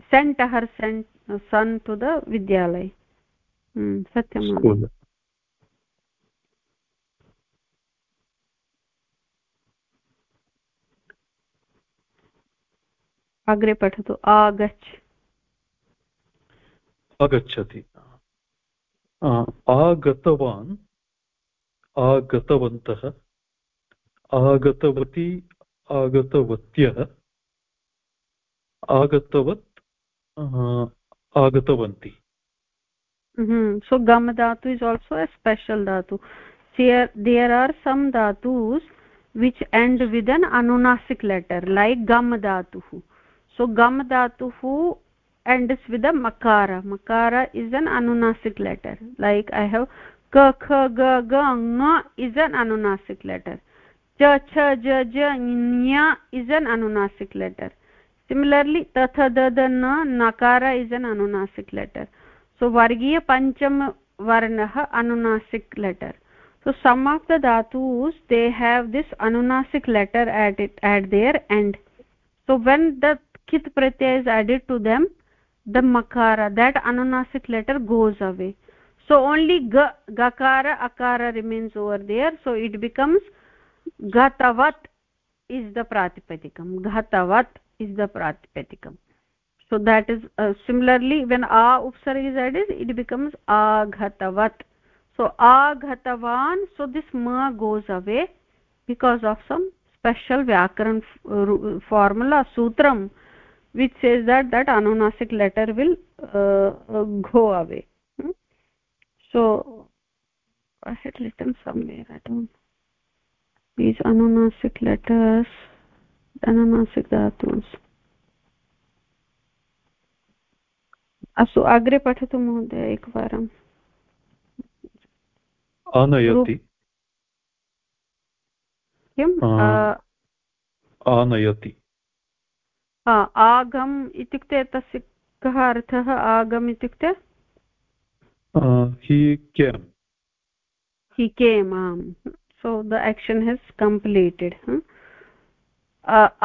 sent her sent son to the विद्यालय। सत्यम् अग्रे पठतु। आगच्छ। आगच्छति। आगतवान् आगतवन्तः आगतवती आगतवत्यः आगतवत् आगतवन्ति. So gam dhatu is also a special dhatu here there are some dhatus which end with an anunasik letter like gam dhatuh so gam dhatuh ends with a makara makara is an anunasik letter like i have ka kha ga ga nga is an anunasik letter cha cha ja ja nya is an anunasik letter similarly tatha da na nakara is an anunasik letter सो वर्गीय पंचम वर्ण अनुनासिक letter so some of the धातूस् they have this अनुनासिक् letter at it at there and so when the कित् प्रत्यय is added to them the मकार that अनुनासिक् letter goes away so only गकार अकार remains over there so it becomes गतवत् is the प्रातिपदिकं गतवत् इस् द प्रातिपदिकम् so that is uh, similarly when a upsarga is added it becomes aghatavat. So aghatavan so this ma goes away because of some special vyakaran uh, formula sutram which says that that anunasik letter will uh, uh, go away. Hmm? so i had written somewhere i don't these anunasik letters anunasik dhatus अस्तु अग्रे पठतु महोदय एकवारम्। आनयति। किम् आनयति। आगम् इत्युक्ते तस्य कः अर्थः आगम् इत्युक्ते? हि केम् हि केम् आम्। So the action has completed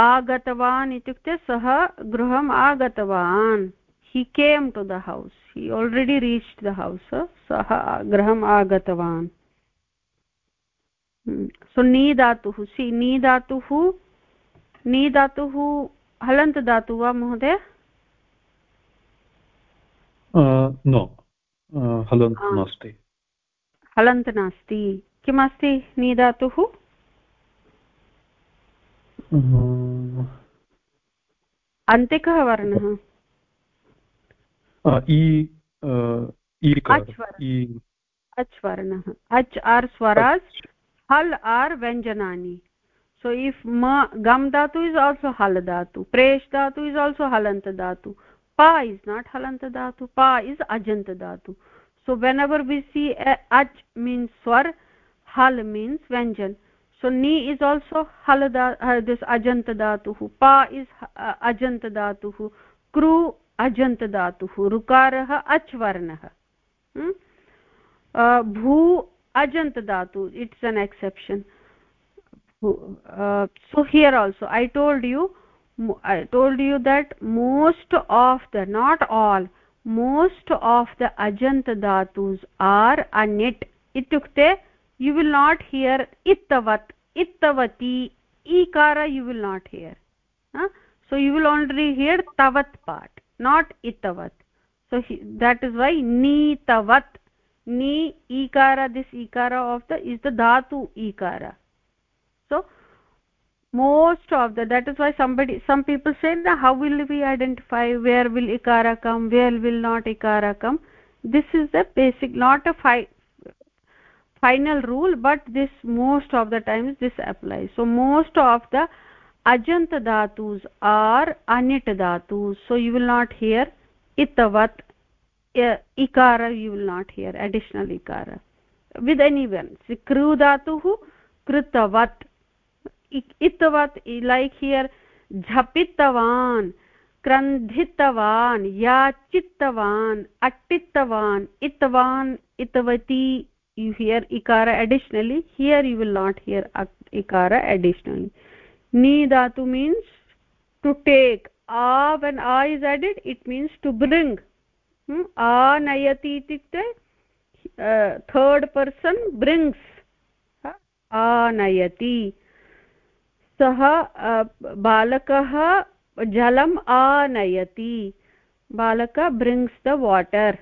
आगतवान् इत्युक्ते सः गृहम् आगतवान्। He came to the house he already reached the house सः गृहम् आगतवान् सो नी धातुः सि नी धातुः नी धातुः हलन्त धातु वा महोदय न हलन्त नास्ति हलन्त नास्ति किमस्ति नीधातुः अन्ते कः वर्णः अच्वर्णः। अच् आर् सो इफ़ म गम् धातु इज़ ऑल्सो हल धातु। प्रेश् धातु इस् आल्सो हलन्त धातु। प इस् नाट् हलन्त धातु। प इस् अजन्त धातु। सो वेन् एवर् वि सी अच् मीन्स् स्वर् हल् मीन्स् व्यञ्जन्। सो नी इज़ ऑल्सो हल दिस् अजन्त धातुः। प इस् अजन्त धातुः। क्रू अजंत अजन्तदातुः ऋकार, अच्वर्णः। भू अजन्तदातु it's an exception so here also I told you I told you that most of the not all most of the अजन्तदातुस् are अनिट् इत्युक्ते यु विल् नाट् हियर् इत्तवत् ई car you will not hear so you will already hear तवत् part not ittavat so he, that is why nitavat ni ikara this ikara of the is the dhatu ikara. So most of the that is why somebody some people say that how will we identify where will ikara come where will not ikara come? This is the basic not a fi final rule but this most of the times this applies. So most of the ajant dhatus are anit dhatus so you will not hear itavat ikara you will not hear additional ikara with anyone see kru dhatuh krutavat इतवत् लैक् हियर् झपितवान् क्रन्धितवान् याचितवान् अट्टितवान् इतवान् इतवती you hear ikara additionally here you will not hear ikara additionally ni dhatu means to take a when a is added it means to bring hmm? a nayati itukte uh, third person brings a nayati सः बालकः जलम् आनयति बालक ब्रिङ्ग्स् द वाटर्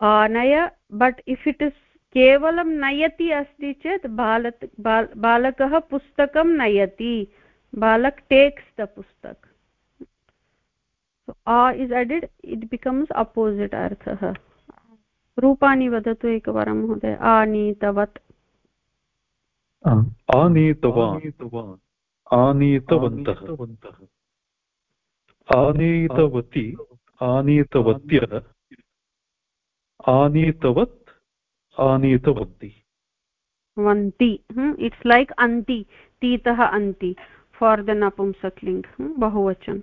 आनय बट् इफ् इट् इस् केवलं नयति अस्ति चेत् बाल बालकः पुस्तकं नयति। Balak takes the pustak. Uh is added it becomes opposite अर्थः। रूपाणि वदतु एकवारं महोदय। आनीतवत्। आनीतवान्। आनीतवन्तः। आनीतवती आनीतवत्यः। आनीतवत्। आनीतवन्ति वन्ति इट्स् लैक् अन्ति तीतः अन्ति फार् द नपुंसक्लिङ्ग् बहुवचन।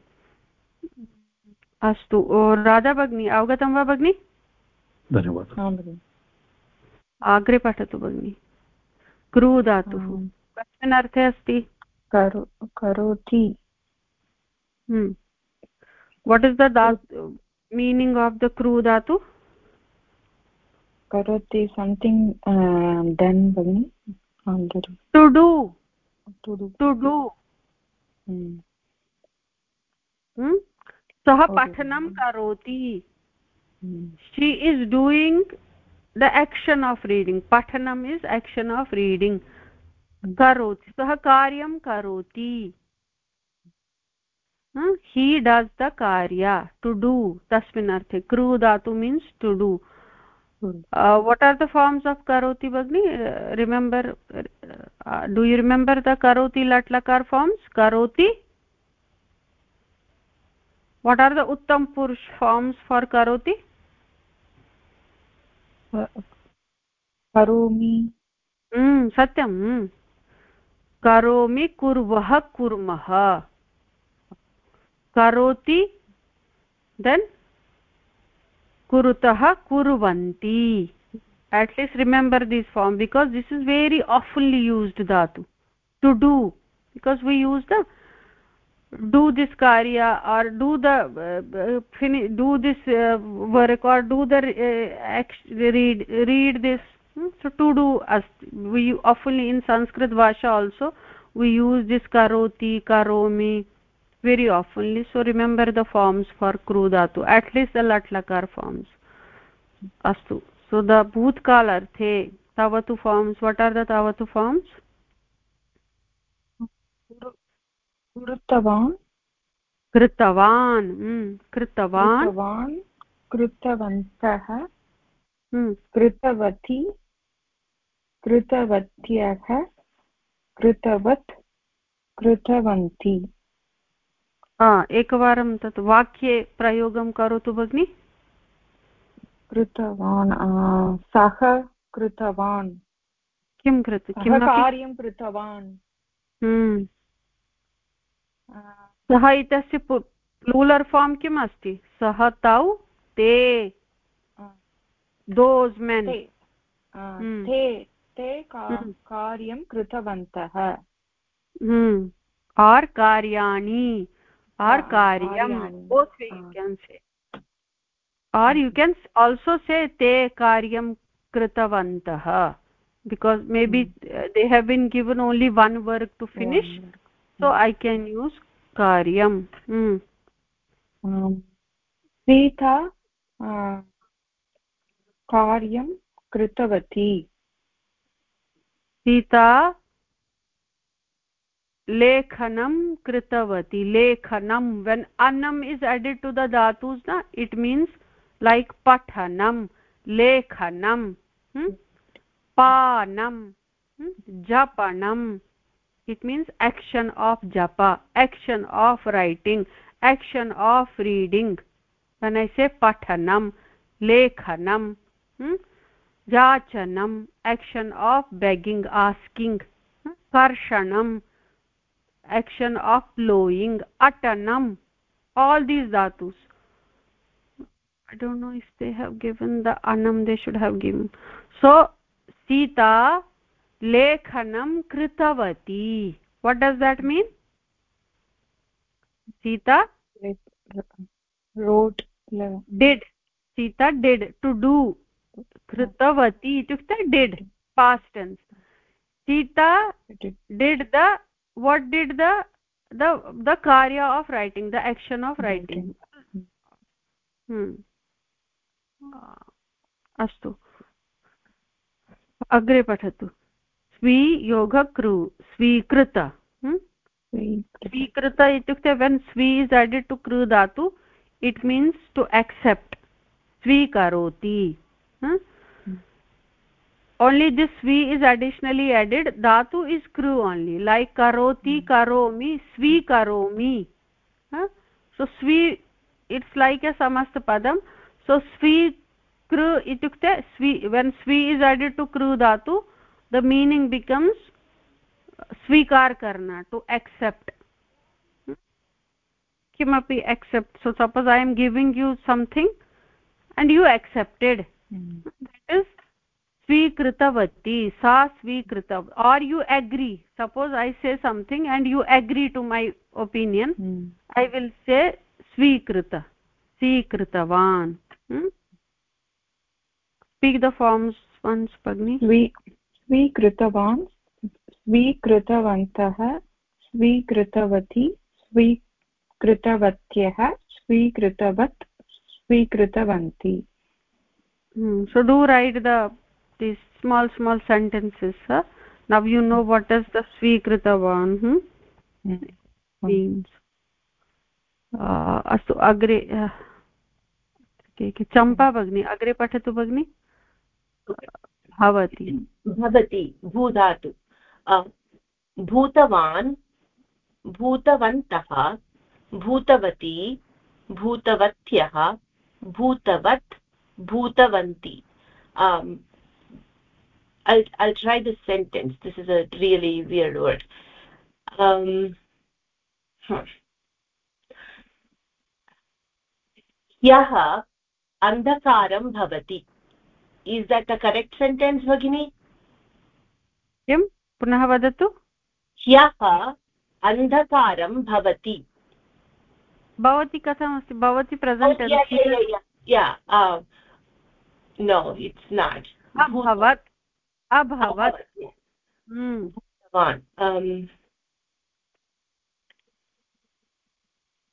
अस्तु राधा भगिनी अवगतं वा भगिनि? धन्यवादः। अग्रे पठतु भगिनि। क्रू धातुः कस्मिन् अर्थे अस्ति? करोति। What is the meaning of the crew dhatu करोति सम्थिङ्ग् डन् भगिनि डु डु सः पठनं करोति she is doing the action of reading पठनम् इस् एक्षन् आफ् रीडिङ्ग् करोति सः कार्यं करोति he does the karya to do तस्मिन् अर्थे crew dhatu means to what are the forms of करोति भगिनि remember do you remember the करोति लट् लकार फार्म्स् करोति what are the uttam purush forms for karoti? करोमि सत्यं करोमि कुर्वः कुर्मः करोति देन् कुरुतः कुर्वन्ति at least remember this form because this is very oftenly used dhatu to do because we use the do this karya or do the uh, finish do this uh, work or do the uh, read read this hmm? so to do as we often in sanskrit bhasha also we use this karoti karomi very oftenly so remember the forms for kru dhatu at least the lat lakar forms astu so the bhutkal arthe tavatu forms what are the tavatu forms कृतवान् कृतवान् कृतवान् कृतवन्तः कृतवती कृतवत्यः कृतवत् कृतवन्ति एकवारं तत् वाक्ये प्रयोगं करोतु भगिनि। कृतवान् सः कृतवान्। किं कृत किं कार्यं कृतवान्। सः इत्यस्य प्लूलर् फार्म् किम् अस्ति? सः तौ ते। दोस् मेन् हम्म। ते ते हम्म। कार्यं कृतवन्तः। आर् कार्याणि आर् कार्यं आर् यु केन् आल्सो से ते कार्यं कृतवन्तः because may be they have been given only one work to finish so i can use karyam. Hmm. um, Sita कार्यं कृतवती सीता लेखनं कृतवती। लेखनं वेन् अन्नम् is added to the dhatus न इट् मीन्स् लैक् पठनं लेखनं पानं जपनम् इट् मीन्स् एक्षन् आफ् जप action of writing action of reading when I say पठनं लेखनं याचनम् एक्षन् आफ् बेगिङ्ग् आस्किङ्ग् कर्षणं action of blowing atanam all these dhatus i don't know if they have given the anam they should have given so sita लेखनं कृतवती what does that mean sita wrote did sita did to do कृतवती इत्युक्ते did past tense sita did the what did the the the karya of writing the action of writing hmm अस्तु अग्रे पठतु स्वीयोगक्रु स्वीकृत स्वीकृत इत्युक्ते वेन् स्वी इस् एडेड् टु कृ धातु इट् मीन्स् टु एक्सेप्ट् स्वीकरोति only this svi is additionally added dhatu is kru only like karoti karomi svi karomi huh? so svi it's like a samast padam so svi kru itukte svi when svi is added to kru dhatu the meaning becomes स्वीकार करना to accept kimapi accept so suppose i am giving you something and you accepted mm. that is स्वीकृतवती सा स्वीकृत are you agree suppose I say something and you agree to my opinion I will say स्वीकृत स्वीकृतवान् स्पीक् द फार्म्स् वन्स् भगिनि स्वीकृतवान् स्वीकृतवन्तः स्वीकृतवती स्वीकृतवत्यः स्वीकृतवत् स्वीकृतवन्ती so do write the these small small sentences huh? now you know what is the swikritavan hmm? mm. means अस्तु अग्रे चम्पा भगिनी अग्रे पठतु भगिनि भवति भवति भूधातु भूतवान् भूतवन्तः भूतवती भूतवत्यः भूतवत् भूतवन्ति um, I'll, I'll try this sentence this is a really weird word um, ह्यः अन्धकारं भवति is that the correct sentence भगिनी किं पुनः वदतु ह्यः अन्धकारं भवति भवती कथमस्ति भवती प्रसण्ट् नो इट्स् नाट् अभवत् अभवत् भवान्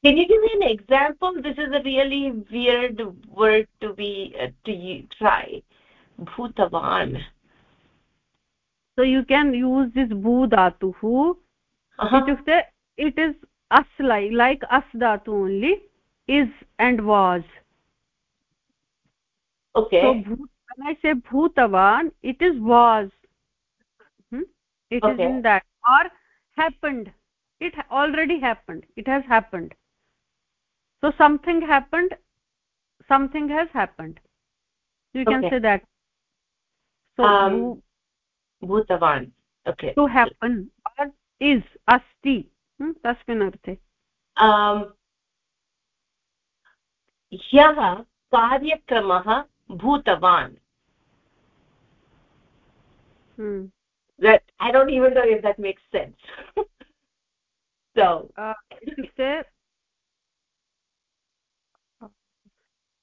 can you give me an example this is a really weird word to be uh, to try bhutavan so you can use this bhu dhatu itukte it is as like like as dhatu only is and was okay so when i say bhutavan it is was hmm? it okay. is in that or happened it already happened it has happened so something happened something has happened you can okay. say that so um, भूतवान् okay to happen or is अस्ति तस्मिन् अर्थे ह्यः कार्यक्रमः भूतवान् hmm. that i don't even know if that makes sense so uh,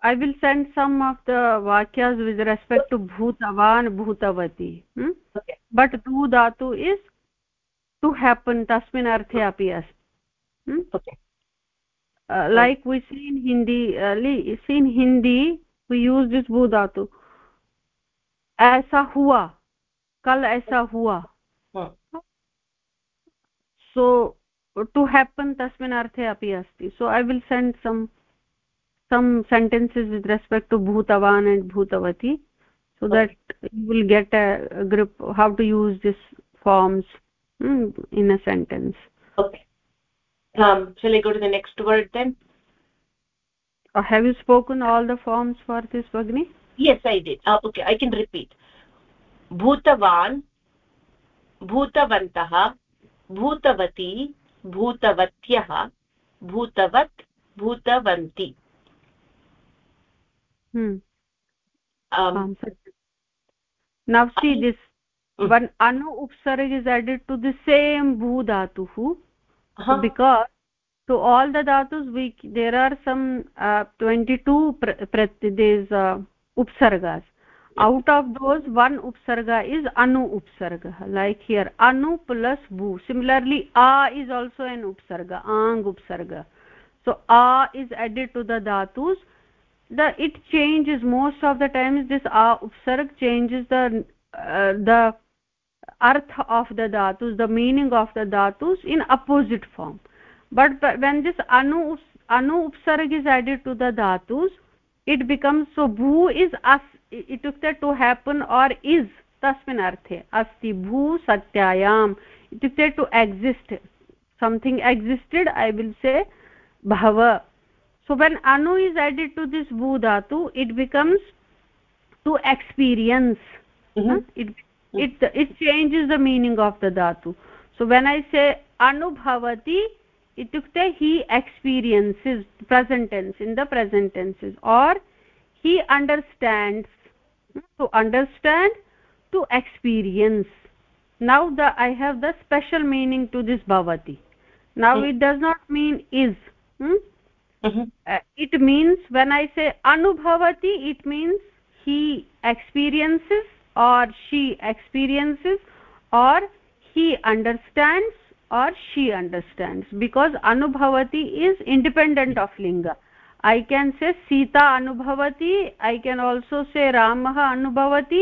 i will send some of the vakyas with respect to bhutavan bhutavati hmm? okay. but tu dhatu is to happen tasmin arthe api asti hmm? okay uh, like we see in hindi uh, see in hindi we use this bhu dhatu aisa hua aisa hua huh. so to happen tasmin arthe api asti so i will send some some sentences with respect to bhutavan and bhutavati so that you will get a grip how to use these forms mm, in a sentence okay um shall i go to the next word then uh, have you spoken all the forms for this bagni yes i did uh, okay i can repeat भूतवान् भूतवन्तः भूतवती भूतवत्यः भूतवत् भूतवन्ति। अनु उप्सर्ग् is added to the same भू धातुः because to all the dhatus we there are some twenty two प्रति this out of those one upsarga is anu upsarga like here anu plus bhu similarly a is also an upsarga ang upsarga. So a is added to the dhatus. The it changes most of the times this a upsarg changes the uh, the arth of the dhatus the meaning of the dhatus in opposite form. But when this anu anu upsarg is added to the dhatus it becomes so bhu is as it took that to happen or is तस्मिन् अर्थे अस्ति भू सत्यायाम् इत्युक्ते to exist something existed i will say bhava so when anu is added to this bhu dhatu it becomes to experience mm -hmm. it it it changes the meaning of the dhatu so when i say anubhavati itukte he experiences present tense in the present tenses or he understands to understand to experience now the i have the special meaning to this bhavati now mm. it does not mean is hmm? mm -hmm. uh, it means when i say anubhavati it means he experiences or she experiences or he understands or she understands. Because anubhavati is independent of linga. I can say sita anubhavati i can also say ramah anubhavati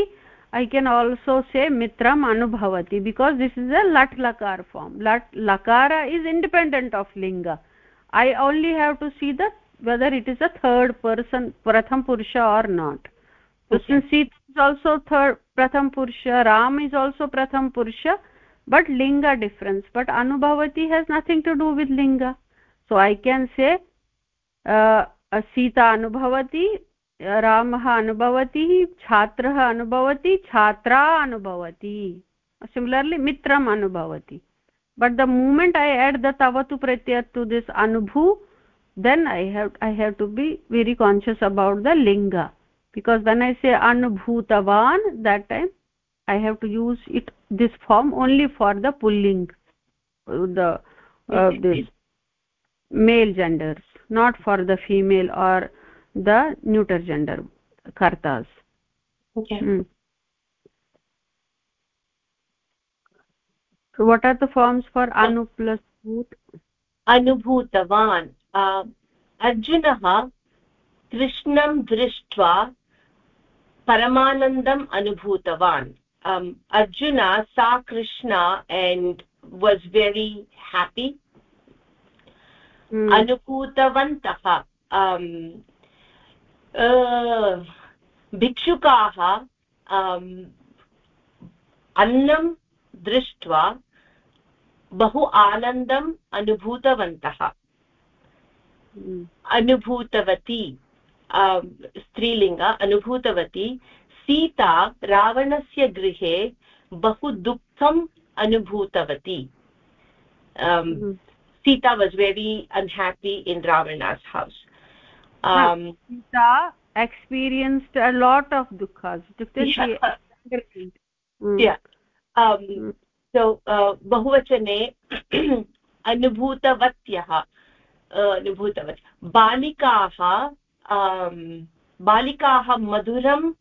i can also say mitram anubhavati. Because this is a lat lakar form. Lat lakara is independent of linga. I only have to see that whether it is a third person pratham purusha or not. So okay. since sita is also third pratham purusha ram is also pratham purusha but linga difference but anubhavati has nothing to do with linga so i can say uh, sita anubhavati रामः अनुभवति छात्रः अनुभवति छात्रा अनुभवति similarly mitram anubhavati but the moment i add the tavatu pratyaya to this anubhu then i have i have to be very conscious about the linga because when i say anubhutavan that time i have to use it this form only for the pulling the uh, this male genders not for the female or the neuter gender kartas okay mm. so what are the forms for anu plus bhut anubhutavan uh, arjunah कृष्णं दृष्ट्वा परमानन्दम् अनुभूतवान् अर्जुना सा Krishna and was very happy अनुभूतवन्तः भिक्षुकाः अन्नं दृष्ट्वा बहु आनन्दम् अनुभूतवन्तः अनुभूतवती स्त्रीलिङ्ग अनुभूतवती सीता रावणस्य गृहे बहु दुःखम् अनुभूतवती। Sita was very unhappy in Ravana's house Sita experienced a lot of dukhas इत्युक्ते सो बहुवचने अनुभूतवत्यः अनुभूतवती। बालिकाः बालिकाः मधुरं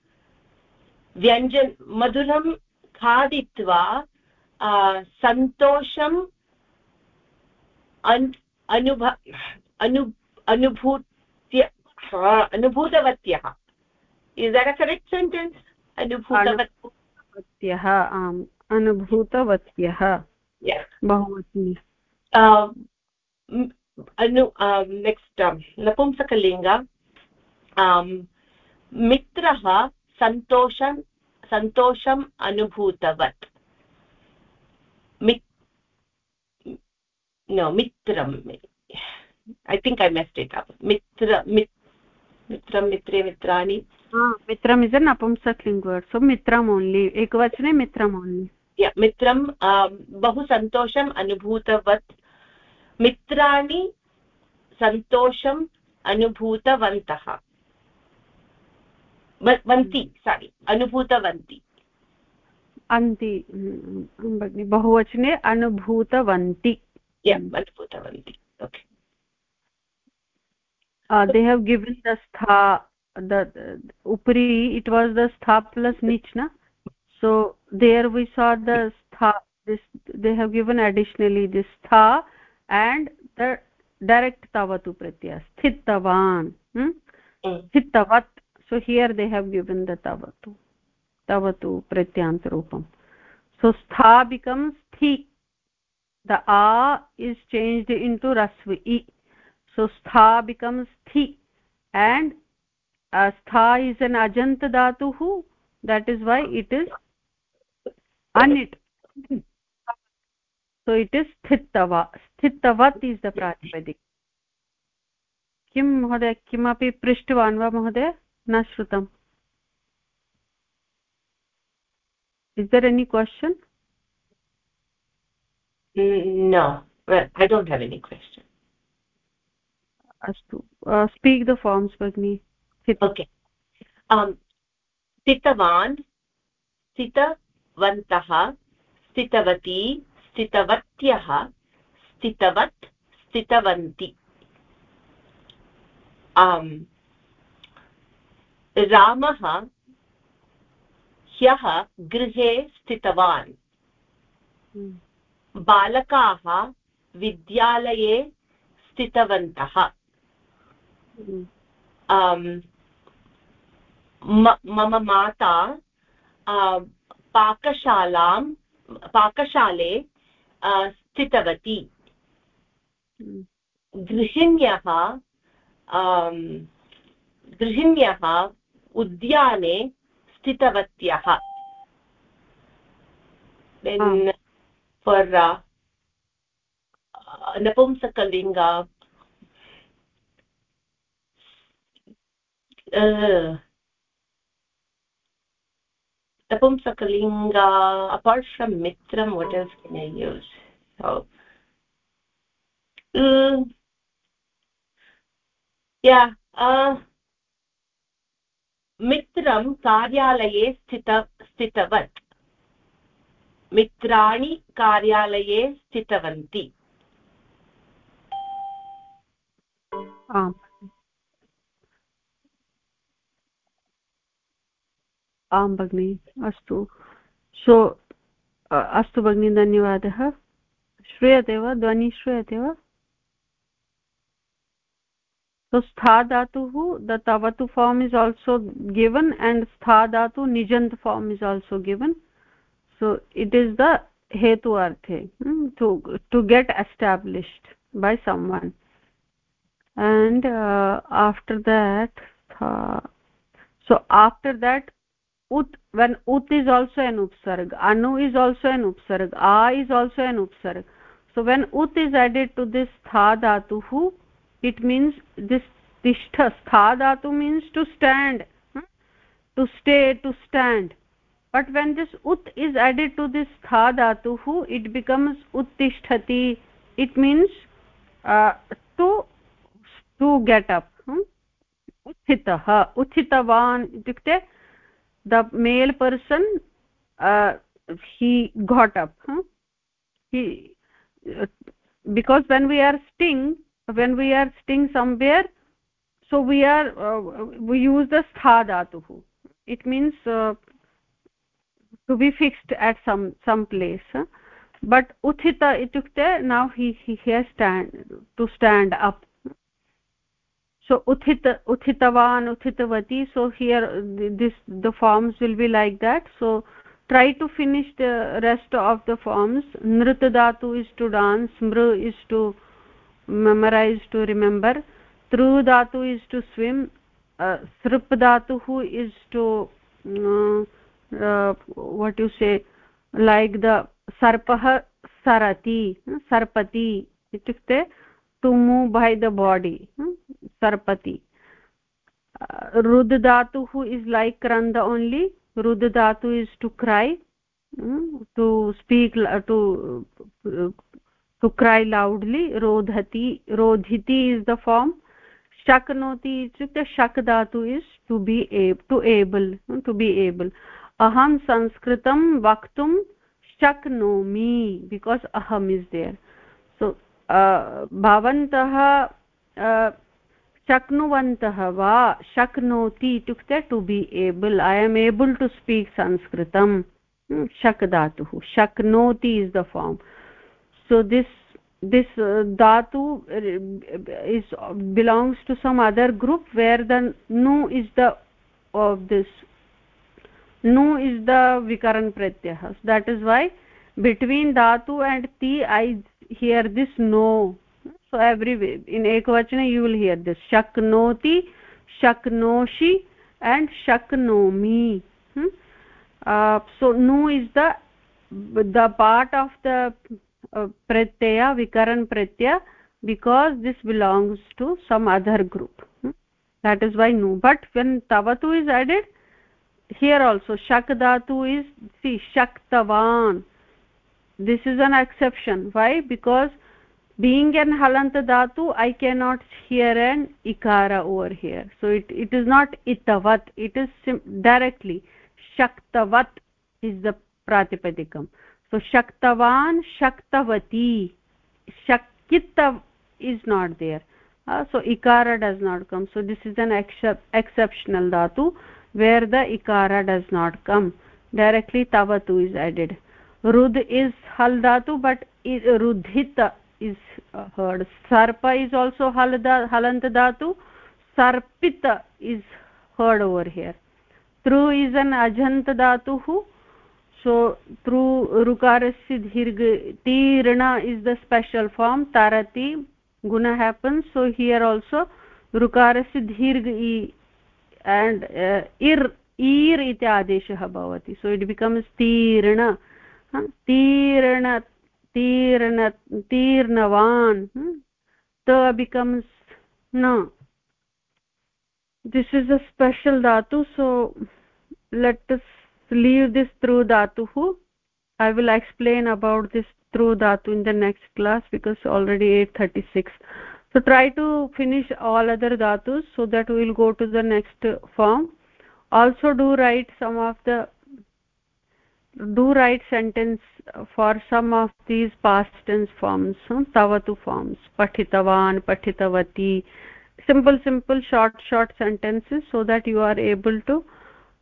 व्यञ्जन मधुरं खादित्वा सन्तोषम् अनुभ अनु अनुभूत्य अनुभूतवत्यः। Is that a correct sentence अनुभूतवत्यः। आम् अनुभूतवत्यः। बहुवचने। अनु नेक्स्ट् नपुंसकलिङ्ग। मित्रः सन्तोषं सन्तोषम् अनुभूतवत् मित्रं ऐ थिङ्क् ऐ मेस्ट् इट् मित्र मित्रं मित्रे मित्राणि मित्रम् इस् अपुंसक्लिङ्ग् वर्ड् सो मित्रम् ओन्लि एकवचने मित्रम् ओन्लि मित्रं बहु सन्तोषम् अनुभूतवत् मित्राणि सन्तोषम् अनुभूतवन्तः वन्ति सारि अनुभूतवन्ति अन्ति भगिनि बहुवचने अनुभूतवन्ति अनुभूतवन्ति दे हेव् गिवन् द स्था द उपरि इट् वास् द स्था प्लस् निच् न सो देयर् वि सा द स्था दे हेव् गिवन् एडिशनलि दि स्था एण्ड् द डैरेक्ट् तावत् उपृत्य स्थितवान् स्थितवत् so here they have given the तवतु तवतु प्रत्यान्तरूपं सो स्थाभिकं स्थि द आ इस् चेञ्ज्ड् इन् टु रस्व इ सो स्थाभिकं स्थि एण्ड् स्था इस् एन् अजन्त धातुः that is why it is अनिट् so it is स्थितवा स्थितवत् इस् द प्रातिपदिक किं महोदय किमपि पृष्टवान् वा महोदय न श्रुतम् is there any question no well i don't have any question astu uh, speak the forms bagni okay um स्थितवान् स्थितवन्तः स्थितवती स्थितवत्यः स्थितवत् स्थितवन्ति रामः ह्यः गृहे स्थितवान् हम्म। बालकाः विद्यालये स्थितवन्तः हम्म। मम माता पाकशालां पाकशाले स्थितवती हम्म। गृहिण्यः गृहिण्यः उद्याने स्थितवत्यः। देन् फर् नपुंसकलिङ्ग नपुंसकलिङ्ग अपार्ट् मित्रं वट् एल्स् ऐ यूस् या मित्रं कार्यालये स्थित स्थितवत् मित्राणि कार्यालये स्थितवन्ति। आम्। आं भगिनि, अस्तु। सो अस्तु भगिनि, धन्यवादः। श्रूयते वा? ध्वनिः श्रूयते वा? So stha dhatu the tavatu form is also given and stha dhatu nijant form is also given so it is the hetu arthe hmm, to to get established by someone and uh, after that uh, so after that ut when ut is also an upsarg anu is also an upsarg a is also an upsarg so when ut is added to this tha dhatu it means this tishtha stha dhatu means to stand hmm? to stay to stand but when this ut is added to this stha dhatu it becomes uttisthati it means uh, to to get up hmm? uthitah uthitavan itukte the male person uh, he got up huh? he uh, because when we are sting when we are sitting somewhere so we are uh, we use the stha dhatu it means uh, to be fixed at some some place. But uthita itukte now he he has stand to stand up. So uthita uthitavan uthitavati so here this the forms will be like that. So try to finish the rest of the forms. Nrit dhatu is to dance mr is to memorize to remember tru dhatu is to swim uh, srip dhatu is to uh, uh, what you say like the sarpah sarati sarpati itukte to move by the body sarpati uh, rud dhatu is like kranda only rud dhatu is to cry to speak to to cry loudly, rodhati, rodhiti is the form. शक्नोति इत्युक्ते शक् धातु is to be to able to be able अहं संस्कृतं वक्तुं शक्नोमि बिकास् अहम् इस् देयर् सो भवन्तः शक्नुवन्तः वा शक्नोति इत्युक्ते to be able I am able to speak संस्कृतं शक् धातुः शक्नोति is the form so this this uh, dhatu uh, is belongs to some other group where the nu is the of this nu is the vikaran pratyah. So that is why between dhatu and ti i hear this no so every in ekvachana you will hear this shaknoti shaknoshi and shaknomi. Hmm? uh, so nu is the the part of the pratyaya vikaran pratyaya because this belongs to some other group. Hmm? that is why no. But when tavatu is added here also shak dhatu is see shaktavan. This is an exception. Why? Because being an halant dhatu i cannot hear an ikara over here. So it, it is not itavat. It is directly shaktavat is the pratipadikam so shaktavan shaktavati shakita is not there. Uh, so ikara does not come. So this is an exceptional dhatu where the ikara does not come. Directly tavatu is added. Rud is hal dhatu but rudhita is uh, heard. Sarpa is also halda halant dhatu. Sarpita is heard over here. Tru is an ajant dhatuh so through ऋकार से दीर्घ तीर्ण इज़ द स्पेशल फॉर्म तरति गुण हेपन्स् सो हियर् ऋकार से दीर्घ ई एंड इर् ईर् इति आदेशः भवति सो इट बिकम्स् तीर्ण तीर्ण तीर्ण तीर्णवान् त न दिस् इस् अ स्पेशल धातु सो लेट् leave this through dhatu. I will explain about this through dhatu in the next class because already 836 so try to finish all other dhatus so that we will go to the next form. Also do write some of the do write sentence for some of these past tense forms tavatu forms pathitavan pathitavati simple simple short short sentences so that you are able to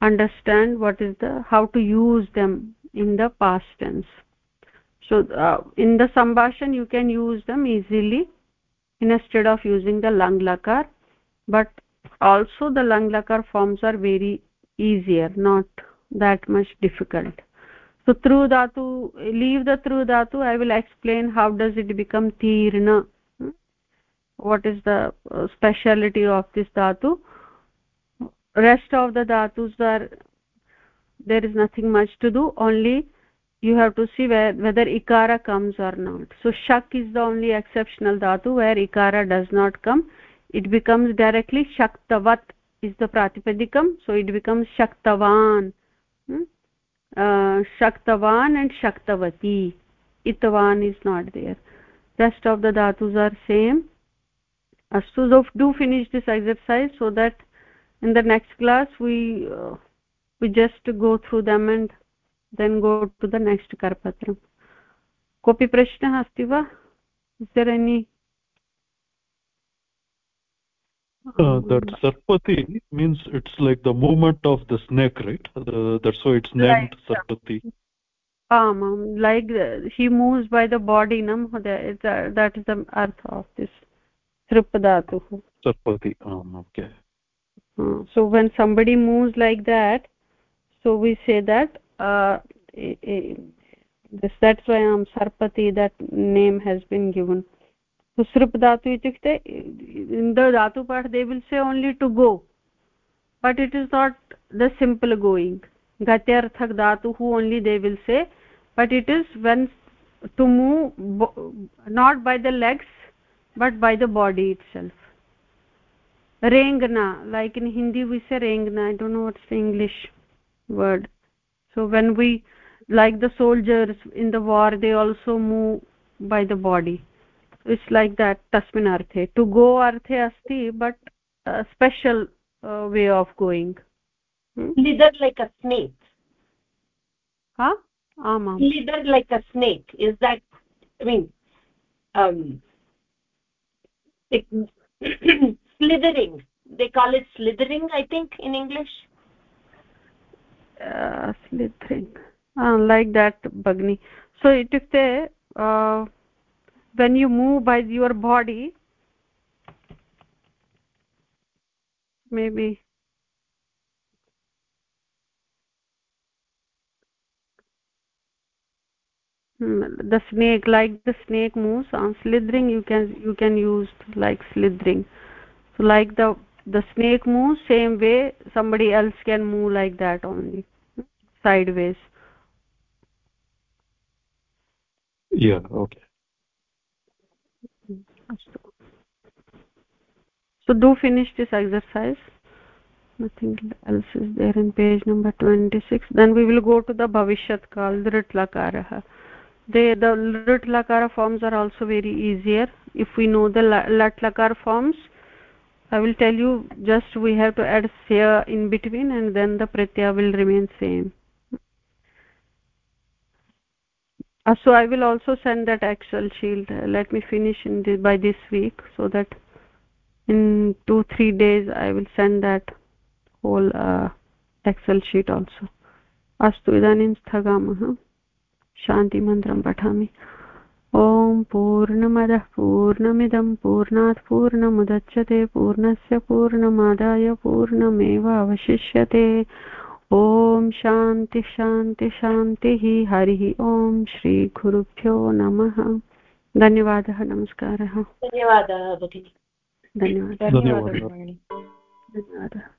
understand what is the how to use them in the past tense. So uh, in the sambhashan you can use them easily instead of using the lang lakar but also the lang lakar forms are very easier not that much difficult. So through dhatu leave the through dhatu. I will explain how does it become tirna. Hmm? what is the uh, speciality of this dhatu rest of the dhatus are there is nothing much to do only you have to see where, whether ikara comes or not so shak is the only exceptional dhatu where ikara does not come it becomes directly shaktavat is the pratipadikam so it becomes shaktavan hmm? shaktavan and shaktavati itavan is not there rest of the dhatus are same astu so do finish this exercise so that in the next class we uh, we just go through them and then go to the next karpatram kopi prashnah asti va? Is there any? Uh, that sarpati means it's like the movement of the snake right? Uh, that's why it's named right. sarpati. Um, um like he moves by the body nam that is the arth of this sripadatu sarpati um okay so when somebody moves like that so we say that uh this that's why am sarpati that name has been given. Susrup dhatu itukte in the dhatu part they will say only to go. But it is not the simple going. Gatyarthak dhatu who only they will say. But it is when to move not by the legs but by the body itself rengna like in hindi we say rengna i don't know what's the english word. So when we like the soldiers in the war they also move by the body. It's like that tasmin arthe to go arthe asti but a special uh, way of going. Hmm? like a snake. Ha huh? aam aam leader like a snake. Is that i mean um it, slithering. They call it slithering i think in english. Uh, slithering. Uh, like that bagni. So itukte uh, when you move by your body maybe hmm, the snake like the snake moves on slithering you can you can use like slithering so like the the snake moves same way somebody else can move like that only sideways. Yeah okay. So do finish this exercise. Nothing else is there in page number 26 then we will go to the bhavishyat kal drit they the lit lakara forms are also very easier. If we know the lat lakar forms i will tell you just we have to add sya in between and then the pratyaya will remain same uh, so i will also send that excel sheet uh, let me finish in the, by this week so that in 2 3 days i will send that whole uh, excel sheet also अस्तु इदानीं स्थगामः शान्तिमन्त्रं पठामि ॐ पूर्णमदः पूर्णमिदं पूर्णात् पूर्णमुदच्यते पूर्णस्य पूर्णमादाय पूर्णमेव अवशिष्यते ॐ शान्ति शान्ति शान्तिः हरिः ॐ श्रीगुरुभ्यो नमः। धन्यवादः नमस्कारः। धन्यवादः भगिनि। धन्यवादः। धन्यवादः।